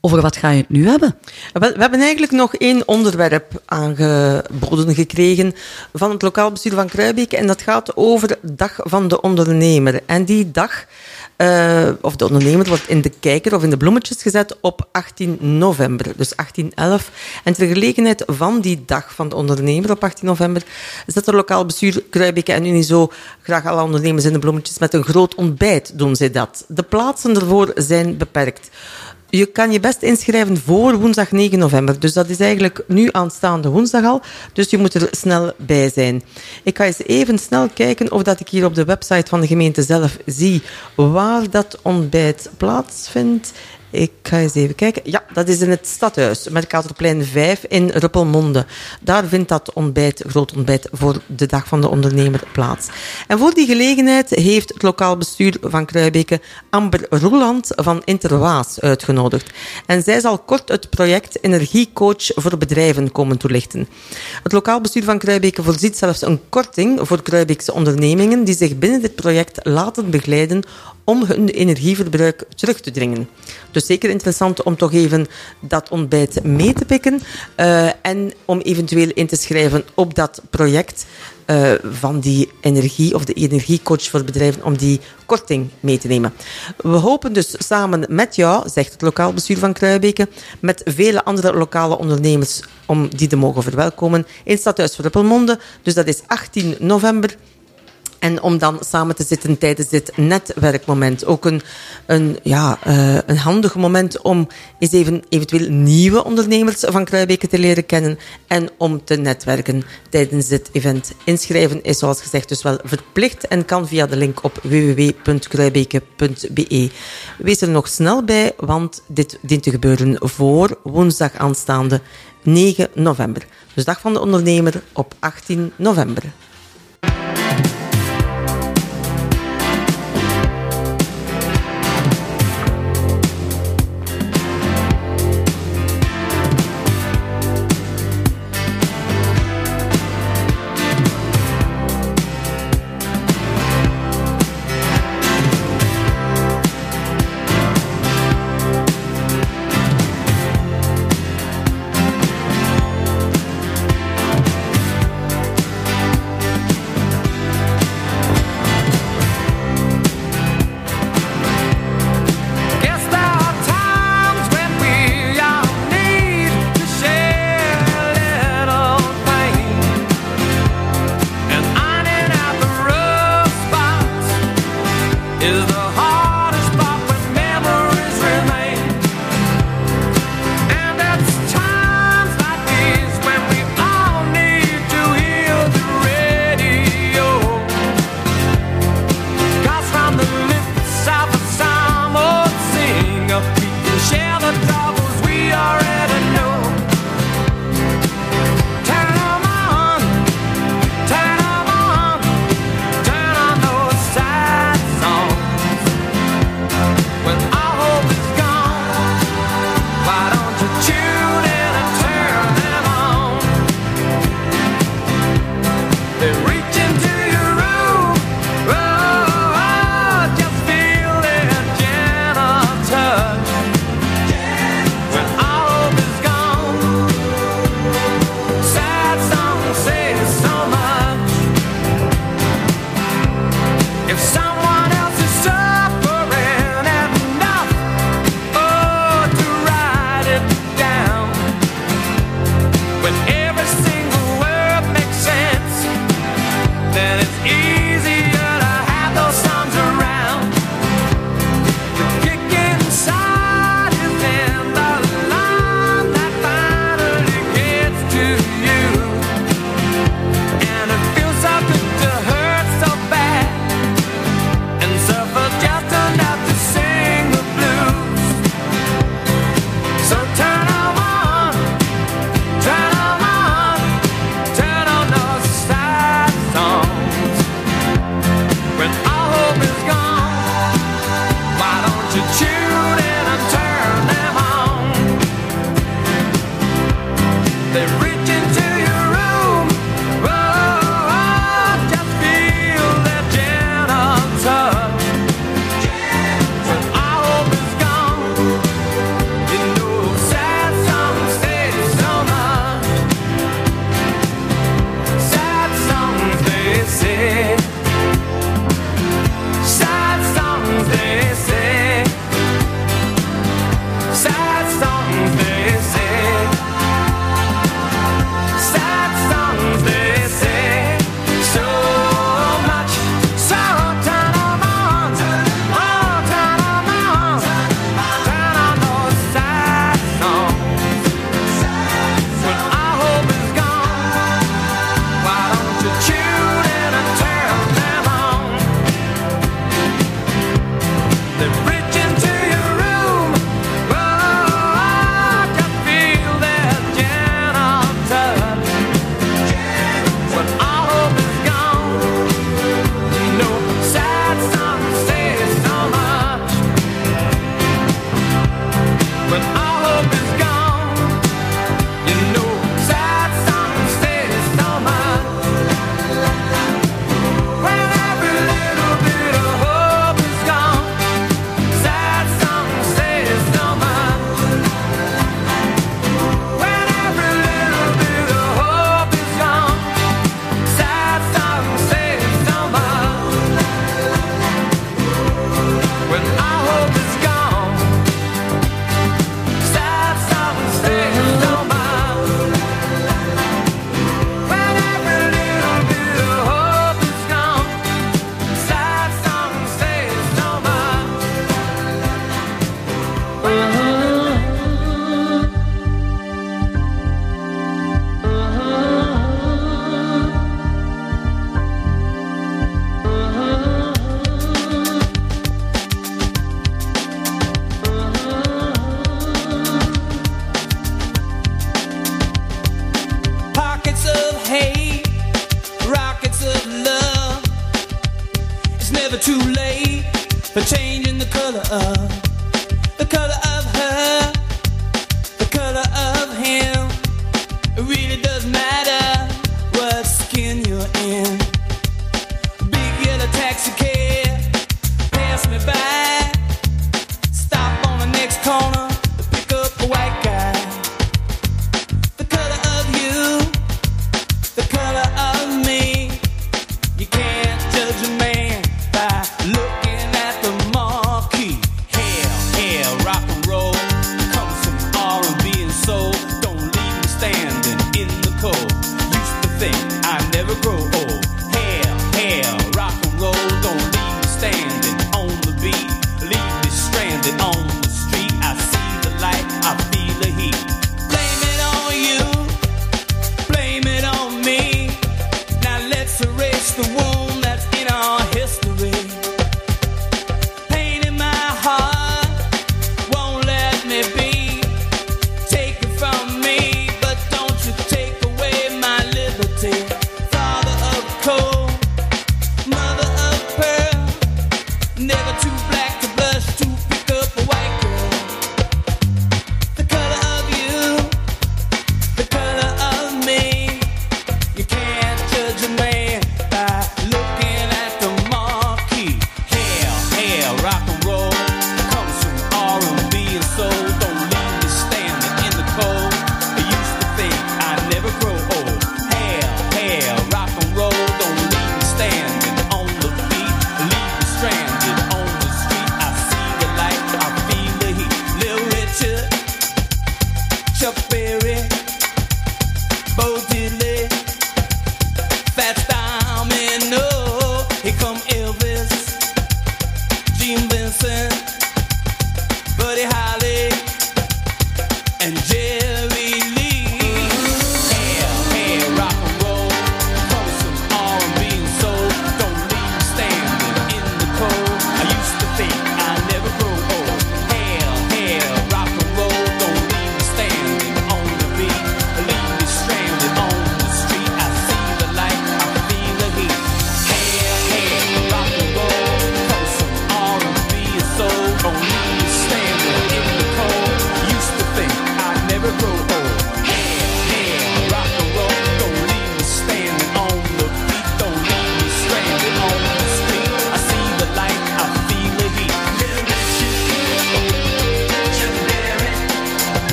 [SPEAKER 11] over wat ga je het nu hebben?
[SPEAKER 4] We, we, hebben eigenlijk nog één onderwerp aangeboden gekregen van het lokaal bestuur van Kruibeek. En dat gaat over Dag van de Ondernemer. En die dag eh, of de ondernemer wordt in de kijker of in de bloemetjes gezet op 18 november, dus 1811. En ter gelegenheid van die dag van de ondernemer op 18 november zet er lokaal bestuur Kruibeke en Unizo graag alle ondernemers in de bloemetjes met een groot ontbijt doen zij dat. De plaatsen ervoor zijn beperkt. Je kan je best inschrijven voor woensdag 9 november. Dus dat is eigenlijk nu aanstaande woensdag al. Dus je moet er snel bij zijn. Ik ga eens even snel kijken of dat ik hier op de website van de gemeente zelf zie waar dat ontbijt plaatsvindt. Ik ga eens even kijken. Ja, dat is in het stadhuis, Mercatorplein 5 in Ruppelmonde. Daar vindt dat ontbijt, groot ontbijt voor de Dag van de Ondernemer plaats. En voor die gelegenheid heeft het lokaal bestuur van Kruibeke Amber Roeland van Interwaas uitgenodigd. En zij zal kort het project Energiecoach voor bedrijven komen toelichten. Het lokaal bestuur van Kruibeke voorziet zelfs een korting voor Kruibeekse ondernemingen die zich binnen dit project laten begeleiden om hun energieverbruik terug te dringen. Zeker interessant om toch even dat ontbijt mee te pikken eh, en om eventueel in te schrijven op dat project eh, van die energie of de energiecoach voor bedrijven om die korting mee te nemen. We hopen dus samen met jou, zegt het lokaal bestuur van Kruibeke, met vele andere lokale ondernemers om die te mogen verwelkomen in Stadhuis voor. Dus dat is 18 november. En om dan samen te zitten tijdens dit netwerkmoment. Ook een, een, ja, uh, een handig moment om eens even eventueel nieuwe ondernemers van Kruibeke te leren kennen. En om te netwerken tijdens dit event. Inschrijven is zoals gezegd dus wel verplicht en kan via de link op www.kruibeke.be. Wees er nog snel bij, want dit dient te gebeuren voor woensdag aanstaande 9 november. Dus dag van de ondernemer op 18 november.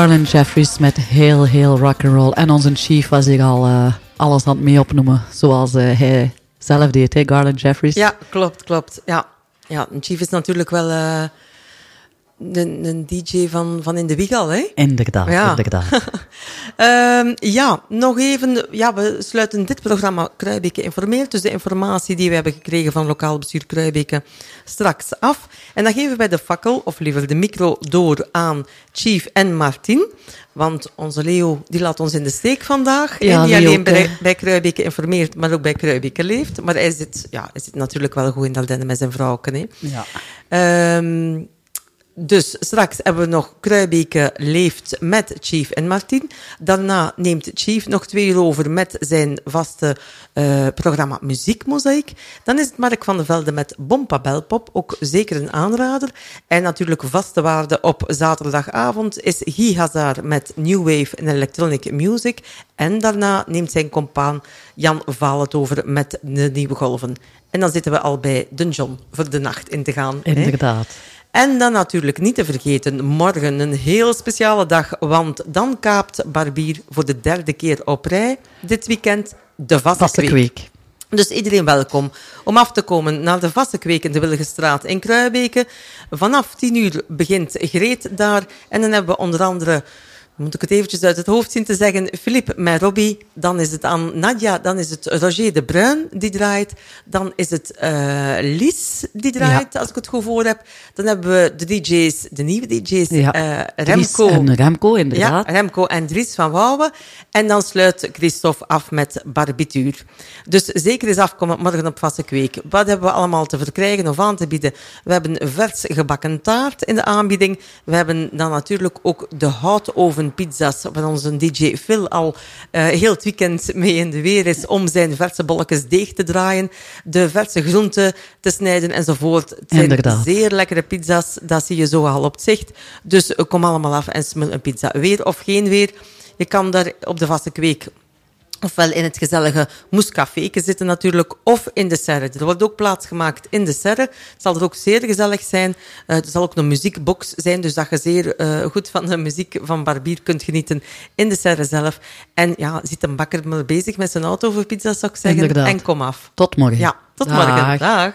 [SPEAKER 5] Garland Jeffries met heel, heel rock'n'roll. En onze chief was hier al eh, alles aan het mee opnoemen. Zoals eh, hij zelf deed, hè, Garland Jeffries.
[SPEAKER 4] Ja, klopt, klopt. Ja, ja een chief is natuurlijk wel eh, een, een DJ van, van in de wieg al, hè?
[SPEAKER 5] Inderdaad,
[SPEAKER 4] Ja.
[SPEAKER 5] inderdaad.
[SPEAKER 4] Ehm, ja, nog even. Ja, we sluiten dit programma Kruibeke informeert. Dus de informatie die we hebben gekregen van lokaal bestuur Kruibeke straks af. En dan geven wij de fakkel, of liever de micro, door aan Chief en Martin. Want onze Leo die laat ons in de steek vandaag.
[SPEAKER 5] Ja,
[SPEAKER 4] En niet
[SPEAKER 5] Leo
[SPEAKER 4] alleen
[SPEAKER 5] ook,
[SPEAKER 4] bij,
[SPEAKER 5] hè.
[SPEAKER 4] bij Kruibeke informeert, maar ook bij Kruibeke leeft. Maar hij zit, ja, hij zit natuurlijk wel goed in Dardenne met zijn vrouw. Hè.
[SPEAKER 5] Ja.
[SPEAKER 4] Ehm, dus straks hebben we nog Kruibeke leeft met Chief en Martin. Daarna neemt Chief nog twee uur over met zijn vaste eh, programma Muziekmozaïek. Dan is het Mark van der Velde met Bompa Belpop, ook zeker een aanrader. En natuurlijk vaste waarde op zaterdagavond is Guy Hazard met New Wave en Electronic Music. En daarna neemt zijn compaan Jan Vaal het over met de Nieuwe Golven. En dan zitten we al bij de John voor de nacht in te gaan. hè. En dan natuurlijk niet te vergeten, morgen een heel speciale dag, want dan kaapt Barbier voor de derde keer op rij dit weekend de vaste,
[SPEAKER 5] Vaste kweek.
[SPEAKER 4] Dus iedereen welkom om af te komen naar de vaste kweek in de Wilgestraat in Kruibeke. Vanaf 10 uur begint Greet daar en dan hebben we onder andere moet ik het eventjes uit het hoofd zien te zeggen, Philippe met Robbie, dan is het aan Nadia, dan is het Roger de Bruin die draait, dan is het eh Lies die draait, als ik het goed voor heb. Dan hebben we de DJ's, de nieuwe DJ's,
[SPEAKER 5] Ja.
[SPEAKER 4] eh, Remco.
[SPEAKER 5] en Remco, inderdaad.
[SPEAKER 4] Ja, Remco en Dries van Wouwen. En dan sluit Christophe af met Barbituur. Dus zeker eens afkomen morgen op Vaste Kweek. Wat hebben we allemaal te verkrijgen of aan te bieden? We hebben vers gebakken taart in de aanbieding. We hebben dan natuurlijk ook de houtoven pizza's, waar onze DJ Phil al eh, heel het weekend mee in de weer is om zijn verse bolletjes deeg te draaien, de verse groenten te snijden enzovoort. Het zijn
[SPEAKER 5] Inderdaad.
[SPEAKER 4] zeer lekkere pizza's, dat zie je zo al op het zicht. Dus eh, kom allemaal af en smel een pizza. Weer of geen weer, je kan daar op de vaste kweek ofwel in het gezellige moescaféke zitten natuurlijk, of in de serre. Er wordt ook plaats gemaakt in de serre. Het zal er ook zeer gezellig zijn. Eh, er zal ook een muziekbox zijn, dus dat je zeer eh, goed van de muziek van Barbier kunt genieten in de serre zelf. En ja, zit een bakker bezig met zijn auto voor pizza, zou ik zeggen.
[SPEAKER 5] Inderdaad.
[SPEAKER 4] En kom af.
[SPEAKER 5] Tot morgen.
[SPEAKER 4] Ja, tot
[SPEAKER 5] Dag.
[SPEAKER 4] morgen. Dag.